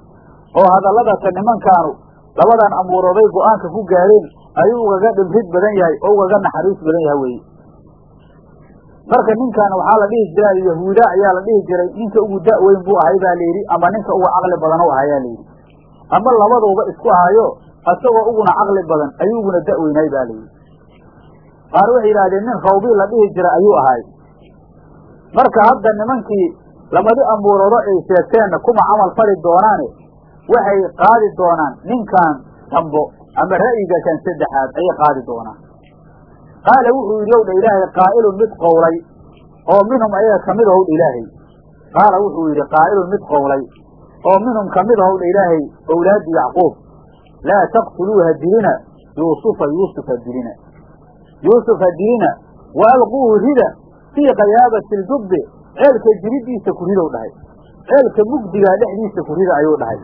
oo hadalladata nimankaanu labadan amuurooday go'aanka ku gaadheen ayuu ugaga dhimrid badan yahay oo ugaga naxariis badan yahay weye marka ninkan waxaa la dhihi jira yahuuda ayaa la dhihi jiray ninka ugu da-weyn buu ahay baa layidhi ama ninka uga caqli badan u ahayaa layidhi ama labaduba isku ahayo isagoo uguna caqli badan ayuuguna da-weynaay ba layidhi qaar waxay yidhahdeen nin khawbii la dhihi jira ayuu ahay. Marka hadda nimankii labadi amuuroodo ay sheegteenna kuma camal fali doonaane waxay qaadi doonaan ninkan dambo ama ra'yiga kan saddexaad ayay qaadi doonaan. Qaala wuxuu yidhi owdha ilaahay qaa'ilun mid qowlay oo minhum ayaga ka mid ahowdha ilaahay. Qaala wuxuu yidhi qaa'ilun mid qowlay oo minhum ka mid ahowdha ilaahay owlaadi yacquub. Laa taqtuluu ha dilina yuusufa yuusuf ha dilina yuusuf ha dilina wa alquuhu rida fii kayaabati ljubbi ceelka jiridiisa ku ridow dhahay ceelka mugdigaa dhexdiisa ku rida ayuu dhahay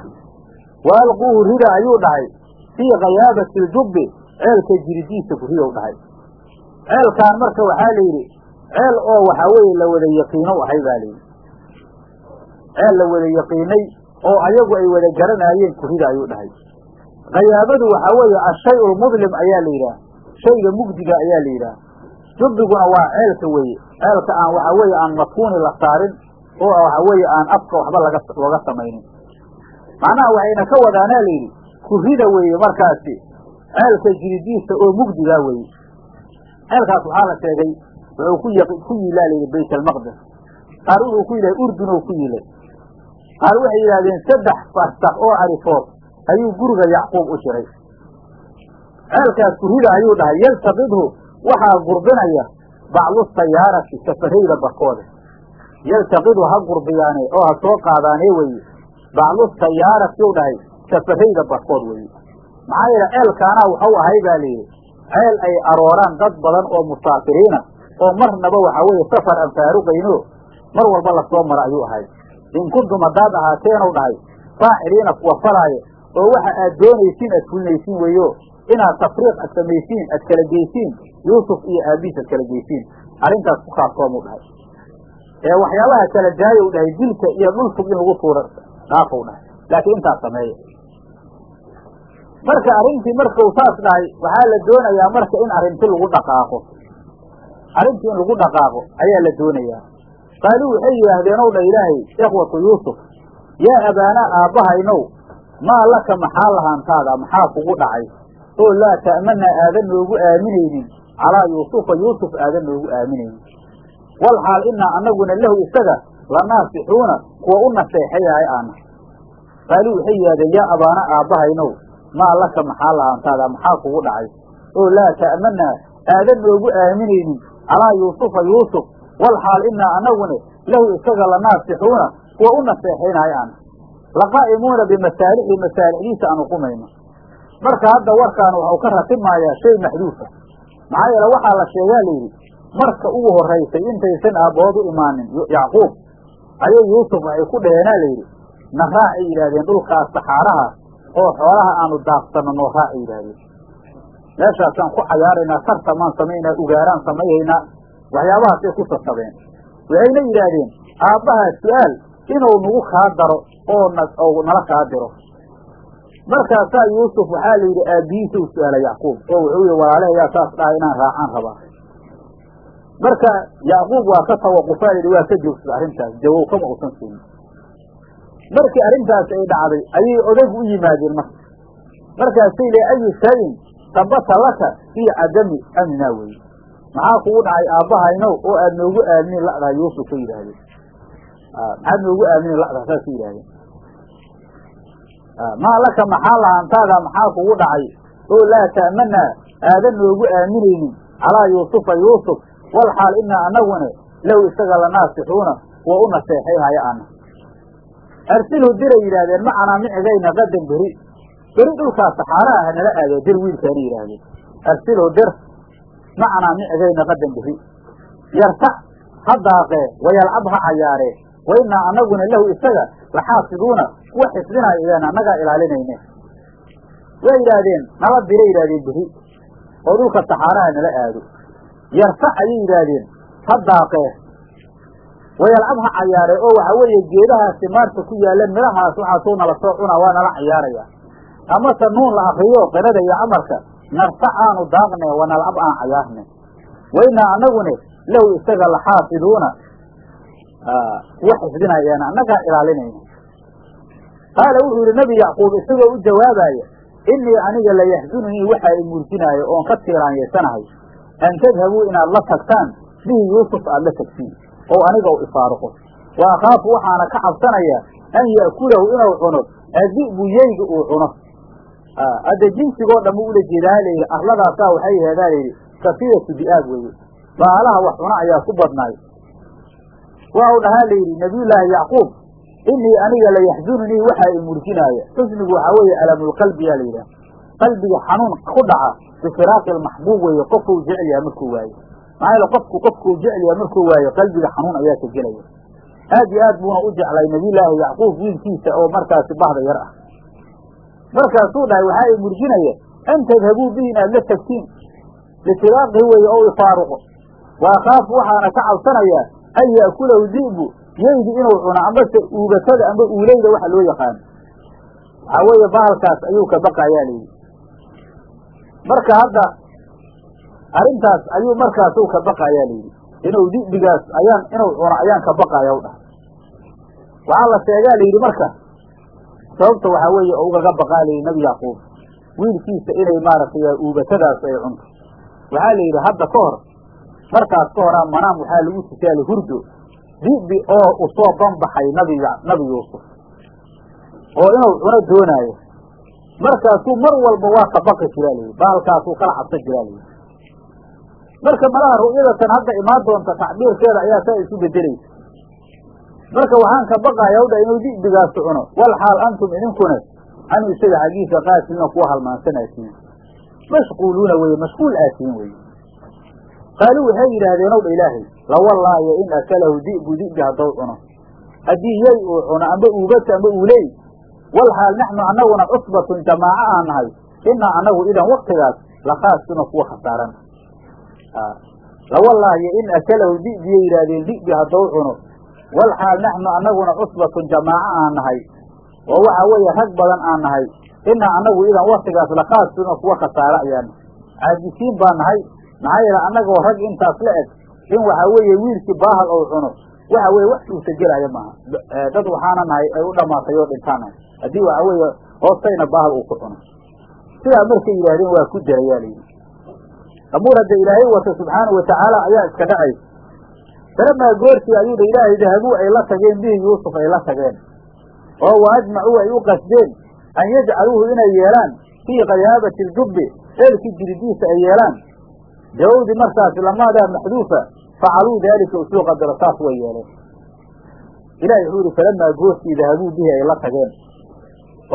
wa alquuhu rida ayuu dhahay. Fii kayaabati ljubbi ceelka jiridiisa ku ridow dhahay. Ceelkaan marka waxaa la yidhi ceel oo waxaa weeye la wada yaqiino ahay baa layidhi ceel la wada yaqiinay oo ayagu ay wada garanaayeen kurida ayuu dhahay. Kayaabadu waxaa weeye ashay lmudlim ayaa la yidhaah shayga mugdiga ayaa la yidhaah jubbiguna waa ceelka weeye. Ceelka aan waxaa weeye aan matuuni la saarin oo waxaa weeye aan afka waxba laga looga samaynin macnaha waxayna ka wadaanaa la yidhi kurida weeye markaasi. Ceelka jiridiisa oo mugdigaa weeye. Ceelkaas waxaa la sheegay wuxuu ku yiilaa layidhi bayt almaqdes qaar wuxuu ku yilahay urdun oo ku yiilay qaar waxay yidhahdeen saddex farsax oo arifood ayuu guriga yacquub u jiray ceelkaas kurida ayuu dhahay yaltaqidhu waxaa gurbinaya bacdu sayaarati safarayda barkooda. Yaltaqidhu ha gurbiyaane oo ha soo qaadaane weye bacdu sayaarati u dhahay safarayda barkood weye maxaa yeele ceelkaanaa waxau ahay baa layidhi ceel ay arooraan dad badan oo musaafiriina oo marnaba waxaa weeye safar aan faaruqayno mar walba la soo mara ayuu ahay. In kuntum haddaad ahaateenu dhahay faaciliina kuwa falaayo oo waxa aad doonaysiin aad fulinaysiin weeyo inaad tafriiq ad samaysiin aad kala geysiin yuusuf iyo aabiis aad kala geysiin arrintaas ku kaaftoomuu dhahay. Ee waxyaabaha kala daayou dhahay dilka iyo dhulfug in lagu tuuro dhaafou dhahay laakiin intaas sameeya marka arrintii markuu saas dhahay waxaa la doonayaa marka in arrinti lagu dhaqaaqo. Arrintii in lagu dhaqaaqo ayaa la doonayaa. Qaaluu waxay yidhaahdeen ow dha ilaahay ikhwatu yuusuf yaa abaanaa aabbahaynow maa laka maxaa lahaantaada? Maxaa kugu dhacay? Oo laa ta'manaa aadan noogu aaminaynin. Calaa yuusufa yuusuf aadan noogu aaminaynin. Wal xaal inaa annaguna lahu isaga la naasixuuna kuwa u naseexayahay aana. Qaaluu waxay yidhahdeen yaa abaana aabbahaynow maa laka maxaa lahaantaada maxaa kugu dhacay? Oo laa ta'manaa aadan noogu aaminaynin calaa yuusufa yuusuf wal xaal inaa annaguna lahu isaga la naasixuuna kuwa u naseexaynahay aana. Laqaa'imuuna bimasaalixi masaalixdiisa aan uqumayno marka hadda warkaan waxau ka ratibmayaa shay maxduufa. Maxaa yeele waxaa la sheegaa layidhi marka ugu horaysay intaysan aabbood u imaanin yacquub ayay yuusuf waxay ku dhaheenaa layidhi na raac ay yidhahdeen dhulkaas saxaaraha oo xoolaha aanu daaqsanno noo raac ay yidhaahdeen meeshaasaan ku cayaaraynaa tartamaan samaynaa ugaaraan samayhaynaa waxyaabahaasay ku sasabeen. Waxayna yidhaahdeen su'aal inuu nagu kaa daro oo na oo nala kaa diro. Markaasaa yuusuf waxaa la yidhi aabbihiisa u su'aala yacquub oo wuxuu yihi walaalahayaa saas dhahay inaan raacaan rabaa marka yacquub waa ka tawaqufaa yidhi waa ka joogsada arrintaas jawow kama usan siinin markii arrintaas ay dhacday ayay odagu u yimaadeen marka. Markaasay le ayu shayin sabata laka fii cadami amnaa weye maxaa kugu dhacay? Aabbahaynow oo aad noogu aaminin la'daha yuusuf ka yidhaahdeen maxaad noogu aaminin la'daha saas yidhahdeen maa laka maxaa lahaantaada maxaa kugu dhacay? Oo laa ta'manaa aadan noogu aaminaynin. Calaa yuusufa yuusuf wal xaal inaa anagune low isaga la naasixuuna kuwa u naseexayhaya ana. Arsilhu diray yidhaahdeen macanaa micigayna qadan beri. Beri dhulkaa saxaaraha hanala aado dir wiilkaana yidhaahdeen. Arsilhu dir macanaa micigayna qadan beri. Yartac ha daaqee wayalcab ha cayaaree wainaa anaguna lahu isaga laxaasiduuna kuwa xifdinaya idaan annagaa ilaalinayne. Way yidhaahdeen nala diray yidhahdeen beri. Oo dhulka saxaaraha nala aado yartac ayay yidhaahdeen. Ha daaqee wayalcab ha cayaaree oo waxa weeye geedahaasi maarta ku yaalan midhahaas waxaasuu nala soo cunaa waa nala cayaaraya. Amase nuun la akriyo qirada iyo amarka nartac aanu daaqne wanalcab aan cayaarne. Wainaa anagune lahu isaga laxaafiduuna kuwa xifdinayaan annagaa ilaalinayna. Qaala wuxuu yidhi nabi yacquub isagoo u jawaabaya inii aniga layaxzununii waxaa i muursinaayo oon ka tiiraanyeysanahay an tadhabuu inaad la tagtaan bihi yuusuf aada la tagtiin oo aniga u ifaaruqo wa akhaafu waxaana ka cabsanaya an ya'kulahu inuu cuno adi'bu yeyga uu cuno hadda jinsigoo dhan buu ula jeedaa layidhi arladaasaa waxay aheedaa layidhi kafiyatu di'aab weeye baalaha wax cuna ayaa ku badnaay waa u dhahaa layidhi nabiyullaahi yacquub inii aniga layaxzununii waxaa i murjinaaya xusnigu waxaa weeye alamulqalbiyaa la yidhaah qalbiga xanuun ku dhaca bifiraaqi almaxbuub weeye qofkuu jecel yaha markuu waayo. Maxaa yaele qofku qofkuu jecel yaha markuu waayo qalbiga xanuun ayaa ka gelaya. Aad iyo aad buuna u jeclay nabiyullaahi yacquub wiilkiisa oo markaasi bahda yar ah. Markaasuu dhahay waxaa i murjinaya an tadhabuu bihi inaad la tagtiin. Litibaaqihi weeye oo ifaaruqo. Wa akhaafu waxaana ka cabsanayaa an ya'kulahu di'bu yeydi inuu cuno ambase uubatada amba uuleyda waxa loo yaqaano waxaa weeye bahalkaas ayuu ka baqayaa layidhi marka hadda arrintaas ayuu markaasuu ka baqayaa layidhi inuu di'bigaas ayaan inuu cuno ayaan ka baqaya u dhahay. Waxaa la sheegaa layidhi marka sababta waxaa weeye oo ugaga baqaa layidhi nabi yacquub wiilkiisa inay maaragtay uubatadaas ay cunto. Waxaa la yidhi hadda ka hor markaas ka horaa manaam waxaa lagu tusaali hurdo. Di'bi oo u soo banbaxay nabi nabi yuusuf. Oo inuu cuno doonaayo markaasuu mar walba waa ka baqi jiraa layidhi baalkaasuu kala cabsan jiraa layidhi marka malaha ru'yadatan hadda imaan doonta tacbiirkeeda ayaa saa isu bedelaysa marka waxaan ka baqaya inuu di'bigaasi cuno. Wal xaal antum idinkuna anu isaga xaggiisa qaasiliina kuwa halmaansanaatiin. Mashquuluuna weye mashquul aatiin weye qaaluu waxay yidhaahdeen ow dha ilaahay lawallaayo in akalahu di'bu di'bi haddou cuno. Haddii yey uu cuno amba uubata amba uuley wal xaal naxnu annaguna cusbatun jamaaco aan nahay. Inaa annagu idan waktigaas lakhaasuna kuwa khasaaran. Lawallaayo in akalahu di'biyay yidhaahdeen di'bi haddou cuno. Wal xaal naxnu annaguna cusbatun jamaaco aan nahay. Oo waxa weeye rag badan aan nahay. Inaa annagu idan waktigaas lakhaasuna kuwa khasaaro ayaana caajisiin baa nahay. Maxaa yeele annagoo rag intaas la eg. In waxaa weeye wiilkii baahal ou cuno waxa weye wax suurtagelaya maaha. Dad waxaana nahay ay u dhamaatay oo dhintaanahay haddii waxa weeye hoostayna baahal uu ku cuno. Sidaa markay yidhaahdeen waa ku darayaa layidhi amuur hadda ilaahay wata subxaanau watacaala ayaa iska dhacaysa falamaa goortii ayuu dha ilaahay dahabuu ay la tageen bihi yuusuf ay la tageen. Oo wa ajmacuu ay u qasdeen an yajcaluuhu inay yeelaan fii qayaabati ljubbi eelkii jiridiisa ay yeelaan. Jawawdi markaasi lamaadaa maxduufa facaluu daalika usuu qadaro saas way yeeleen ilahi wuxuu yihi falamaa goortii dahabuu bihi ay la tageen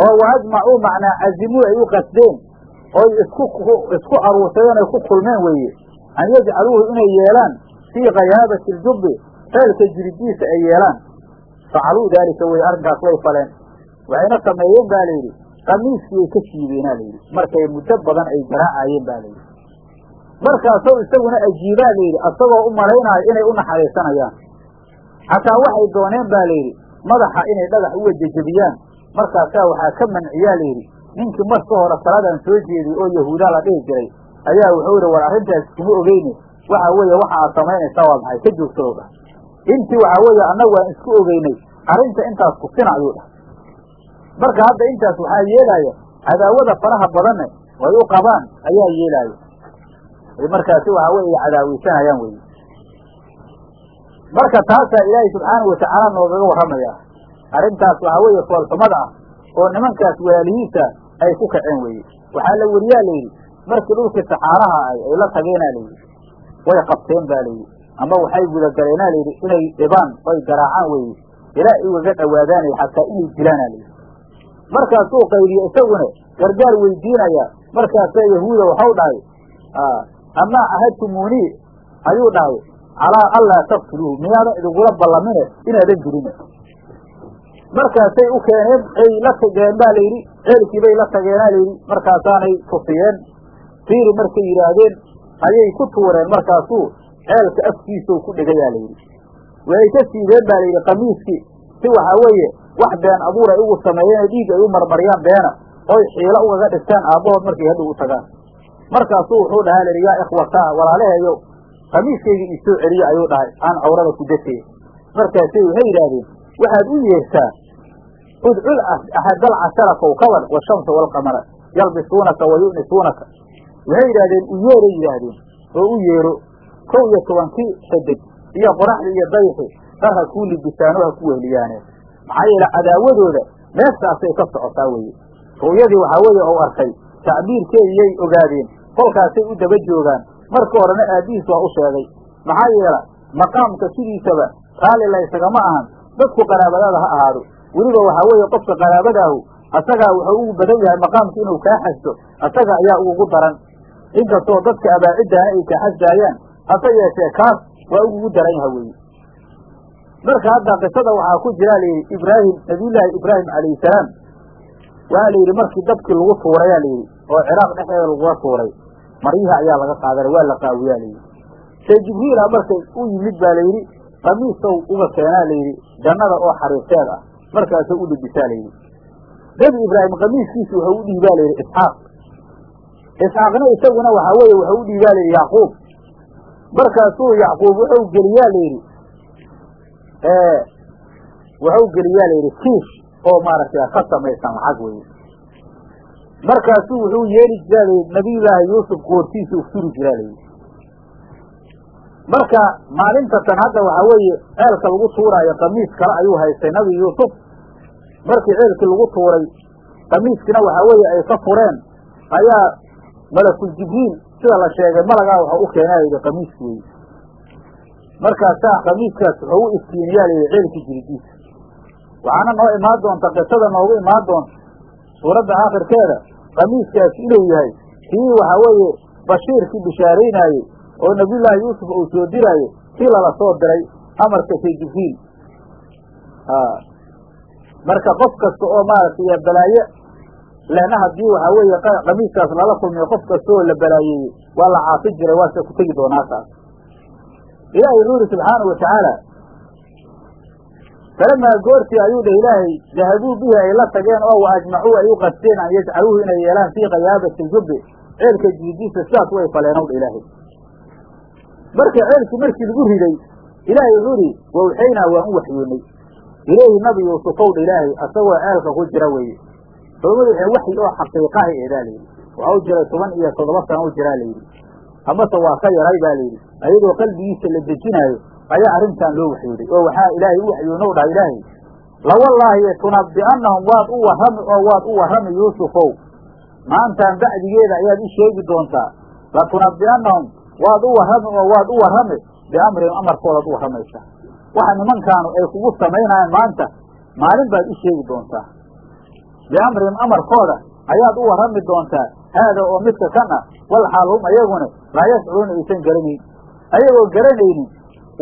oo wa ajmacuu macnaa cazimuu ay u qasdeen oy isku isku aruursadeen ay ku kulmeen weeye an yajcaluuhu inay yeelaan fii kayaabati ljubbi eelka jiridiisa ay yeelaan facaluu daalika weye arrinkaas way faleen waxayna sameeyeen ba layidhi qamiiskii ay ka siibeenaa layidhi markay muddo badan ay garaacayeen baa layidhi markaasoo isaguna ajiibaa layidhi asagoo u malaynaayo inay u naxariisanayaan. Xataa waxay dooneen baa layidhi madaxa inay dhagax uga jejebiyaan markaasaa waxaa ka manciyaa layidhi ninkii marka hore saladan soo jeeday oo yahuudaa la dhihi jiray ayaa wuxuu yidhi war arrintaas kuma ogeyne waxa weeye waxa aad samaynaysaa waa maxay? Ka joogsadow dhah intii waxaa weeye annagu waan isku ogeynay arrinta intaas kusina ayuu dhah marka hadda intaas waxaa yeelaaya cadaawada faraha badanne way u qabaan ayaa yeelaaya markaasi waxaa weye ay cadaaweysanayaan weye marka taasaa ilaahay subxaanau watacaala noogaga warramayaa arrintaas waxaa weeye foolxumada ah oo nimankaas walaalihiisa ay ku kaceen weye waxaa la weriyaa layidhi markii dhulkii saxaaraha ay ay la tageenaa layidhi way qabteen ba layidhi ama waxay gudagaleenaa layidhi inay dhibaan oy garaacaan weye ilaa ay ugaga dhowaadaanay xataa inay dilaana layidhi markaasuu qaydiye isaguna gargaar weydiinaya markaasaa yahuuda waxau dhahay amaa ahadtumuunii ayuu dhahay calaa anlaa taqtuluuhu miyaadan idingula ballamine inaadan dilina markaasay u keeneen ay la tageen baa layidhi ceelkii bay la tageenaa layidhi markaasaanay tufiyeen fiiri markay yidhaahdeen ayay ku tuureen markaasuu ceelka afkiisau ku dhegayaa layidhi way ka siibeen baa layidhi kamiiskii si waxaa weeye wax been abuur ay ugu sameeyeen dhiig ay u marmariyaan beena oy xiilo ugaga dhigtaan aabbahood markay hadhow u tagaan markaasuu wuxuu dhahaa layidhi yaa ikhwataa walaalaheeyo kamiiskayga isoo celiye ayuu dhahay aan cawrada ku datee markaasay waxay yidhaahdeen waxaad u yeertaa udcul axadal cashara kawkaban washamsa waalqamara yalbisuunaka wa yu'nisuunaka. Waxay yidhahdeen u yeeray yidhaahdeen oo u yeero kow iyo tobankii xidig iyo qoraxda iyo dayxi dhar ha kuu libisaano ha ku wehliyaane maxaa yeele cadaawadooda meeshaasay ka socotaa weye ru'yadii waxaa weeye ou arkay tacbiirkeediyay ogaadeen kolkaasay u daba joogaan. Marka horena aabbihiis waa u sheegay. Maxaa yeela maqaamka sidiisaba raalli laysagama ahan. Dadku qaraabadaada ha ahaado. Weliba waxaa weeye qofka qaraabadaahu asagaa wuxuu ugu badan yahay maqaamka inuu kaa xasdo asaga ayaa ugugu daran. Inkastoo dadka abaaciddaana ay kaa xasdaayaan hase yeeshee kaas waa ugugu daran yaha weeye marka hadda qisada waxaa ku jira layidhi ibraahim nabiyullaahi ibraahim calayhi salaam. Waxaa layidhi markii dabkii lagu tuurayaa layidhi oo ciraaq dhexdeeda lagula tuuray maryihi ayaa laga qaadanay waa la qaawiyaa layidhi see jibriila markay u yimid baa layidhi kamiisow uga keenaa layidhi jannada oo xariirteed ah. Markaasoo u dhibisaa layidhi nebi ibraahim kamiiskiisi wuxuu u dhiibaa layidhi isxaaq. Isxaaqna isaguna waxaa weeye wuxuu u dhiibaa layidhi yacquub markaasuu yacquub wuxuu geliyaa layidhi wuxuu geliyaa layidhi kiish. Oo maaragtay ka samaysan lacag weye markaasuu wuxuu yeeli jiraa layidhi nabiyullaahi yuusuf qoortiisa u suri jiraa layidhi marka maalinta tan hadda waxaa weeye ceelka lagu tuuraayo kamiis kale ayuu haystay nabi yuusuf. Markii ceelkii lagu tuuray kamiiskina waxaa weeye ay ka fureen. Ayaa malakul jibriil sida la sheegay malagaa waxau u keenaa layidhi kamiiski weye markaasaa kamiiskaas wuxuu u iftiiniyaa layidhi ceelkii jiridiisa waxaana noo imaan doonta qisada noogu imaan doonta suuradda aakhirkeeda kamiiskaas inuu yahay kii waxaa weeye bashiirkii bishaaraynaayey oo nabiyullaahi yuusuf uu soo diraayo kii lala soo diray amarka say jibriil marka qof kasta oo maaragtay balaaye lehna haddii waxaa weeye kamiiskaas lala kulmiyo qof kasta oo la balaayeeyey waa la caafi jiray waase ku tegi doonaa taas. Ilaahay wuxuu yidhi watacaala falamaa goortii ayuu dheh ilaahay dahabuu bihi ay la tageen oo wa ajmacuu ay u qasteen an yajcaluuhu inay yeelaan fii kayaabati ljubbi ceelka jiidiisa sidaas way faleenow dha ilaahay. Marka ceelkii markii lagu riday ilaahay wuxuu idhi wawxaynaa waan u waxyoonay. Ilayhi nabi yuusufow dha ilaahay asagoo ceelka ku jira weeye. Culamadu waxay waxyi oo xaqiiqa ay eedaa layidhi waxa u jiray toban iyo toddoba sana u jiraa layidhi amase waa ka yaray baa layidhi ayadoo qalbigiisa la dejinaayo ayaa arrintan loo waxyooday. Oo waxaa ilaahay u waxyoonow dhaha ilaahay. Lawallaahi tunabbi'annahum waad u warrami oo waad u warrami yuusufow maantaan bacdigeeda ayaad u sheegi doontaa. Latunabbi'annahum waad u warrami oo waad u warrami biamrihim amarkoodaad u warramaysaa waxa nimankaanu ay kugu samaynayaan maanta maalin baad u sheegi doontaa. Biamrihim amarkooda ayaad u warrami doontaa. Haada oo midka kan ah wal xaal hum ayaguna laa yashcuruuna aysan garanayn. Ayagoo garanaynin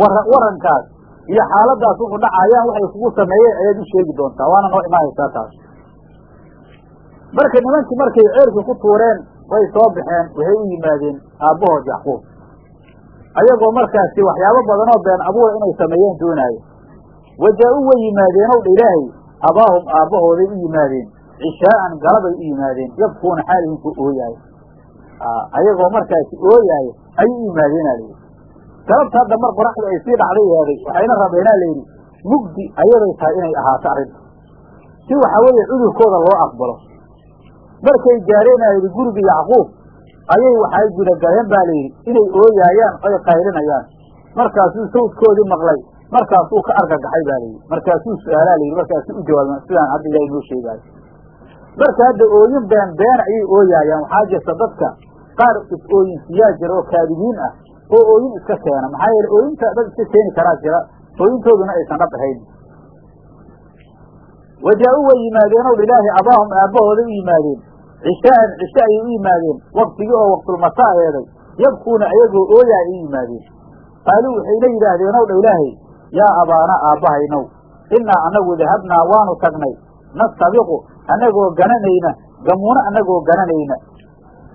warankaas iyo xaaladaas wuxuu dhacayaan waxay kugu sameeyeen ayaad u sheegi doontaa waana noo imaanaysaa taas. Marka nimankii markay ceelkii ku tuureen way soo baxeen waxay u yimaadeen aabbahood yacquub ayagoo markaasi waxyaabo badanoo been abuura inay sameeyeen doonaayo wajaa-u way yimaadeen ow dha ilaahay abaahum aabbahooday u yimaadeen. Cishaa'an galabay u yimaadeen. Yabkuuna xaalihin ku ooyaayo ayagoo markaasi ooyaayo ayay u yimaadeenaa layidhi galabta hadda mar qoraxda ay sii dhacday eeday waxayna rabeenaa layidhi mugdi ayaday tahay inay ahaato arrinta si waxa weeye cudurkooda loo aqbalo. Markay gaareenaa yidhi guriga yacquub ayay waxay gudagaleen baa layidhi inay ooyaayaan oy qaylinayaan. Markaasuu sawdkoodii maqlay markaasuu ka argagaxay baa layidhi markaasuu su'aalaa layidhi markaasuu u jawaabay sidaan hadda ilahay noo sheegaayo. Marka hadda ooyin been been ayay ooyaayaan. Waxaa jirta dadka qaar is-ooyinsiyaa jira oo kaadibiin ah oo ooyin iska keena maxaa yeele ooyinta dad iska keeni karaa jira ooyintooduna aysan dhab ahayn. Wajaa-u way yimaadeen ow ilaahi abaahum aabbahooday u yimaadeen. Cishaa'an cisho ayay u yimaadeen. Waktigii oo waqtulmasaa eeday. Yabkuuna ayagoo ooyaa ay u yimaadeen. Qaaluu waxayna yidhaahdeen ow dha ilaahay yaa abaana aabbahaynow innaa annagu dahabnaa waanu tagnay. Nastabiqu annagoo gananayna. Gamuuno annagoo gananayna.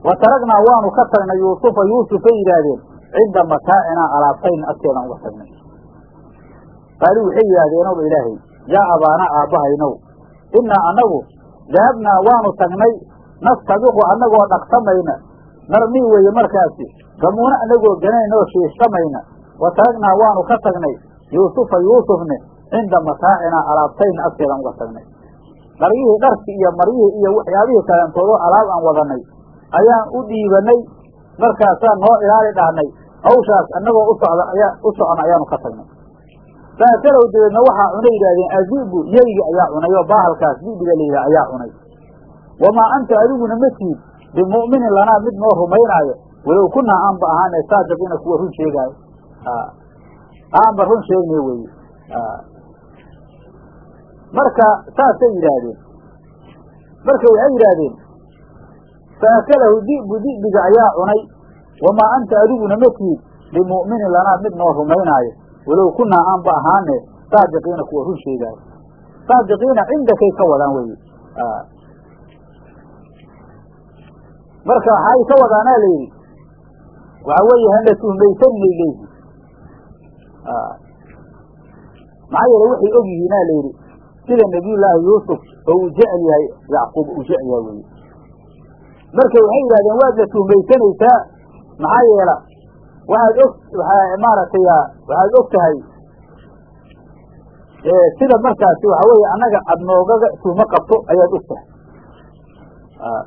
Wa taragnaa waanu ka tagnay yuusufa. Yuusufay yidhaahdeen cinda mataacinaa alaabtayna agteedaan uga tagnay qaaluu waxay yidhaahdeen ow dha ilaahay yaa abaana aabbahaynow innaa annagu dahabnaa waanu tagnay nastabiqu annagoo dhaqsamayna narmii weeye markaasi gamuuno annagoo gananayna oo shiishtamayna wa taragnaa waanu ka tagnay yuusufa yuusufne cinda mataacinaa alaabtayna agteedaan uga tagnay. Dharyihii dharkii iyo maryihii iyo waxyaabihii kaleentoodoo alaab aan wadanay ayaan u dhiibanay markaasaan noo ilaali dhahnay hawshaas annagoo u socda ayaa u socona ayaanu ka tagnay. Saakalow dabeedna waxaa cunay yidhahdeen azibu yeygi ayaa cunay oo baahalkaas dibiga la yidhaha ayaa cunay. Wamaa anta adiguna ma tiid bimu'minin lanaa mid noo rumaynaayo walow kunaa aanba ahaane saadiqiina kuwa run sheegaayo. Aanba run sheegnay weye marka saasay yidhaahdeen. Marka waxay yidhaahdeen faakalahu di'bu di'biga ayaa cunay wamaa anta adiguna ma tiid bimu'minin lanaa mid noo rumaynaayo walow kunaa aanba ahaane saadiqiina kuwa run sheegaayo saadiqiina cindakay ka wadaan weye marka waxay ka wadaanaa layidhi waxa weeye hana tuhmaysaninay leeyihiin maxaa yeele waxay og yihiinaa layidhi sida nabiyullaahi yuusuf oo uu jecel yahay yacquub uu jecel yahay weye marka waxay yidhahdeen waadna tuhmaysanaysaa maxaa yeela? Waxaad og maaragtay waxaad og tahay sida markaasi waxa weeye annaga ad noogaga tuhmo qabto ayaad og tahay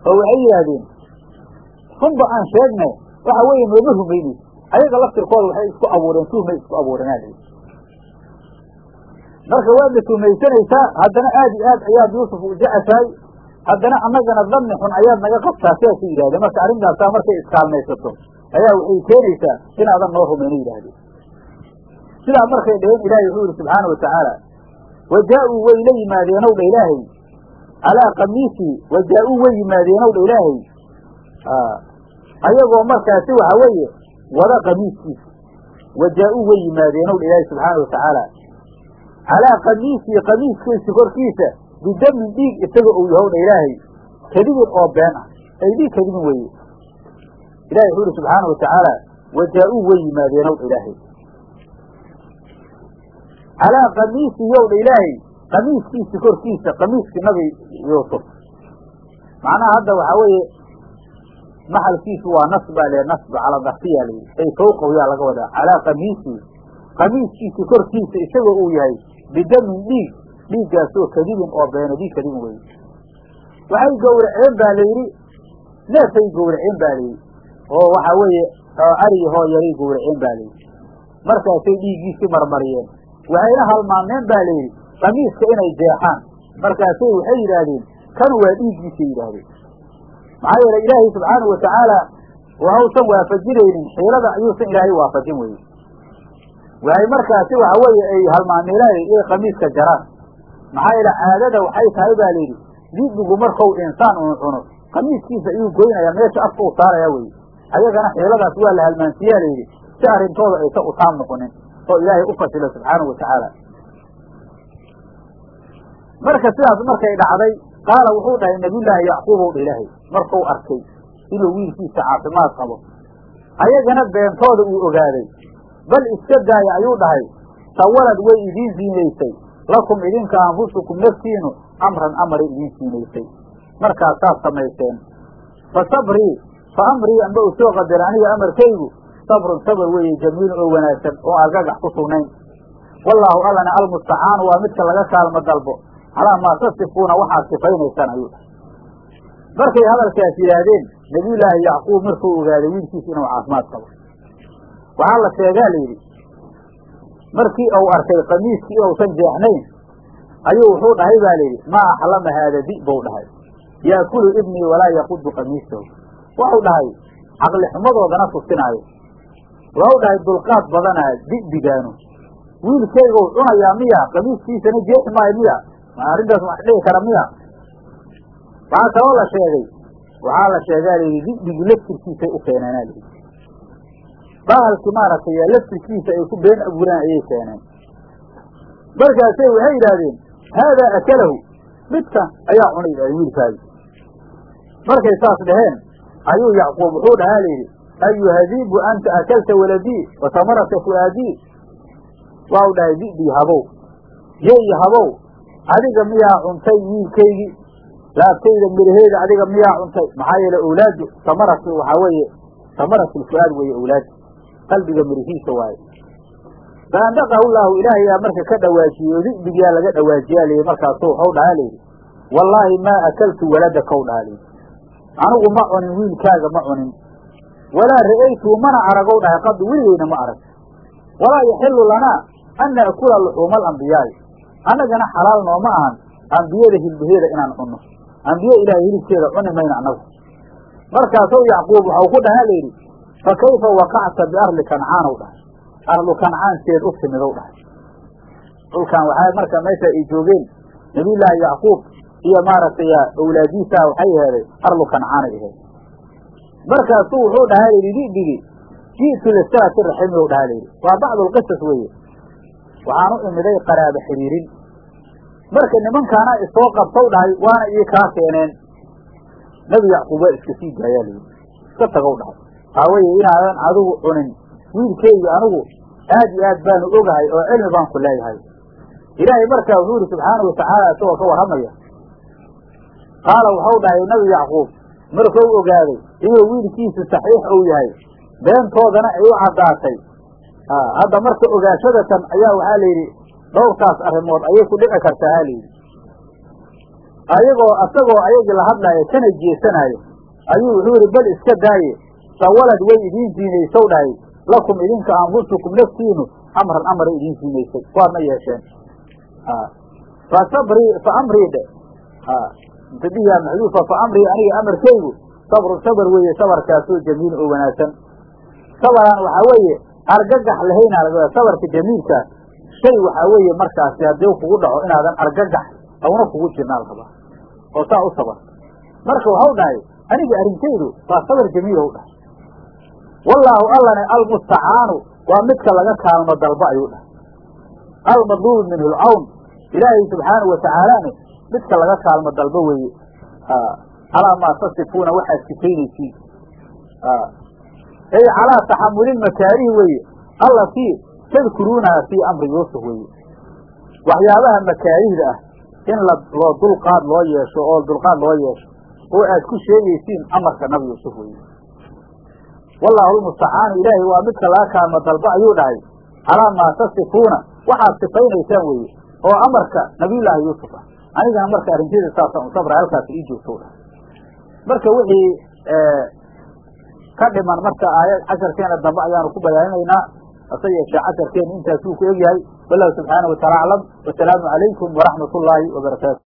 oo waxay yidhaahdeen runba aan sheegne waxa weeye nooma rumaynaysa ayaga laftirkooda waxay isku abuureen tuhmay isku abuureenaa layidhi. Marka waadna tuhmaysanaysaa haddana aad iyo aad ayaad yuusuf u jeceshahay. Haddana annagana danni xun ayaad naga qabtaa sidaasay yidhahdeen marka arrintaasaa markay iskaalmaysato ayaa waxay keenaysaa inaadan noo rumayno yidhaahdeen sidaa markay dhaheen ilaahay wuxuu yihi subxaana wa tacaala wa jaa-uu way la yimaadeenow dha ilaahay? Calaa kamiisii wa jaa-uu way yimaadeenow dha ilaahay? Ayagoo markaasi waxa weeye wada kamiiskiisa wa jaa-uu way yimaadeenow dha ilaahay subxaana wa tacaala. Calaa kamiisii kamiiskiisa korkiisa bidamin dhiig isaga uu yahow dha ilaahay kadibin oo been ah. Ay dhiig kadibin weeye ilahi wuxuu yihi subxaana wa tacaala wa jaa-uu way yimaadeenow dha ilaahay. Calaa kamiisii yow dha ilaahay kamiiskiisi korkiisa kamiiskii nabi yuusuf. Macnaha hadda waxaa weeye maxalkiisu waa nasb baa le nasb cala darfiya layidhi ay fawqahu yaa laga wadaa. Calaa kamiisii kamiiskiisi korkiisa isagoo uu yahay bidamin dhiig dhiiggaasoo kadibin oo beena dhiig kadibin weye waxay gowraceen baa layidhi neefay gowraceen baa layidhi oo waxaa weeye ariyahoo yaray gowraceen baa layidhi markaasay dhiiggiisii marmariyeen. Waxayna halmaameen baa layidhi kamiiska inay jeexaan. Markaasay waxay yidhaahdeen kan waa dhiiggiisay yidhaahdeen. Maxaa yeele ilaahay subxaanahu watacaala hausan waafajinaynin xiilada ayuusan ilaahay waafajin weye waxay markaasi waxa weeye ay halmaameelahay inay kamiiska jaraan. Maxaa yeele caadada waxay tahay baa layidhi dibigu markau insaan unu cuno kamiiskiisa ayuu goynaya meesha afka u saaraya weye ayagana xiiladaas waa la halmaansiyaa layidhi si arrintooda aysan utaam noqonin oo ilaahay u fasilo subxaanahu watacaala marka sidaas markay dhacday qaala wuxuu dhahay nabiyullaahi yacquubow dha ilaahay markuu arkay inuu wiilkiisa caafimaad qabo ayagana beentooda uu ogaaday bal iska daaya ayuu dhahay sawalad way idiin siinaysay lakum idinka anfusukum naftiinu amran amaray idiin siinaysay. Markaasaad samayseen. Fa sabrii fa amrii amba u soo qadara aniga amarkaygu. Sabrun sabr weeye jamiilun oo wanaagsan oo argagax ku sugnayn wallaahu allana almustacaanu waa midka laga kaalmo dalbo. Calaa maa tasifuuna waxaad sifaynaysaan ayuu. Markay hadalkaas yidhaahdeen nebiyullaahi yacquub markuu ogaaday wiilkiisa inuu caafimaad qabo. Waxaa la sheegaa la yidhi markii uu arkay kamiiskii inuusan jeexnayn ayuu wuxuu dhahay baa layidhi maa axlama haada di bou dhahay. Yaakulu ibnii walaa yaqudu kamiisahu waxau dhahay caqli xumadoodana tusinaayo waxau dhahay dulqaad badanaa di'digaanu wiilkaygou cunayaa miya kamiiskiisana jeexi maayo miya. Ma arrintaas wax dhihi kara miya. Waxaa kaloo la sheegay waxaa la sheegaa layidhi di'digii laftirkiisay u keeneenaa layidhi bahalkii maaragtay laftirkiisa ay ku been abuuraan ayay keeneen. Markaasay waxay yidhaahdeen haadaa akalahu. Midkan ayaa cunay yidhahdeen wiilkaagi markay saas dhaheen ayuu yacquub wuxuu dhahaa layidhi ayuhadiibu anta akalta waladii wa tamarata fu'aadii waa u dhahay di'dii habow. Yeyi habow. Adiga miyaa cuntay wiilkaygii laabtayda midhaheeda adiga miyaa cuntay? Maxaa yeele owlaadu tamaratu waxaa weeye tamaratulfu'aad weeye owlaadu qalbiga midhihiisa waaye. Faandaqahu llaahu ilaahayaa marka ka dhawaajiyey oo di'digiyaa laga dhawaajiyaa layidhi markaasu waxau dhahaa layidhi wallaahi maa akaltu waladakaw dhahaa layidhi anigu ma cunin wiilkaaga ma cunin. Walaa ra'aytuu mana aragow dhahay qadu weligeyna ma arag. Walaa yaxilu lanaa an na'kula luxuuma alambiyaai annagana xalaal nooma ahan ambiyada hilbaheeda inaan cunno. Ambiye ilaahay hilibkeeda cuni mayna annagu markaasuu yacquub waxau ku dhahaa layidhi fa kayfa waqacta biarli kancaanow dhahay. Arlu kancaanteed u timidow dhahay. Dhulkan waxaa marka meesha ay joogeen nabiyullaahi yacquub iyo maaragtay awlaadiisaa waxay aheeday arlu kancaanay aheed markaasuu wuxuu dhahaa layidhi didhigi ji'tu lisilati raximi u dhahaa layidhi waa bacdulqisas weeye. Waxaan u imiday qaraaba xiriirin. Marka nimankaana isoo qabtow dhahay waana ii kaa keeneen. Nebi yacquub waa iska sii daayaa layidhi iska tagow dhahay. Waxaa weeye inaadan adigu cunin wiilkeygi anigu aad iyo aad baanu ogahay oo cilmi baan ku leeyahay. Ilaahay markaa wuxuu yihi subxaanau watacaala isagoo ka warramaya qaala waxau dhahay nebi yacquub markuu ogaaday inuu wiilkiisu saxiix uu yahay beentoodana ay u caddaatay. Hadda marka ogaashadatan ayaa waxaa la yidhi dhowrkaas arrimood ayay ku dhici kartaa ha layidhi ayagoo isagoo ayagii la hadlaayo kana jeesanaayo ayuu wuxuu yihi bal iska daaye sawalad way idiin siinaysow dhahay lakum idinka anfusukum naftiinu amran amara idiin siinaysay. Waadna yeesheen. Fa sabrii fa amrii dhe mutadihiyaa maxduufa fa amrii aniga amarkaygu. Sabrun sabar weeye sabarkaasoo jamiil oo wanaagsan. Sabaraan waxaa weeye argagax lahaynaa laga sabarka jamiilkaas shay waxaa weeye markaasi haddii kugu dhaco inaadan argagax awna kugu jirnaa la rabaa oo saa u sabar. Marka waxau dhahay aniga arrintaydu waa sabar jamiil ou dhahay. Wallaahu allane almustacaanu waa midka laga kaalmo dalba ayuu dhahay. Almadluubu minhu lcawn ilaahay subxaanau watacaalane midka laga kaalmo dalbo weeye calaa maa tasifuuna waxaad sifaynaysiin ay calaa taxamuli makaarihi weeye allatii tadkuruunaha fii amri yuusuf weeye. Waxyaabaha makaarihda ah in loo dulqaad loo yeesho oo dulqaad loo yeesho oo aad ku sheegaysiin amarka nabi yuusuf weeye. Wallaahu almustacaanu ilaahay waa midka laga kaalmo dalba ayuu dhahay calaa maa tasifuuna waxaad sifaynaysaan weeye oo amarka nabiyullaahi yuusuf ah anigana marka arrinteeda saasaan u sabra halkaas ii joogto dhahay marka wixii ka dhiman marka aayad casharkeena dambe ayaanu ku bayaaninaynaa hase yeeshee casharkeena intaasuu ku egyahay. Wallahu subxaanahu wataala aclam. Wasalaamu calaykum waraxmat ullaahi wabarakaatu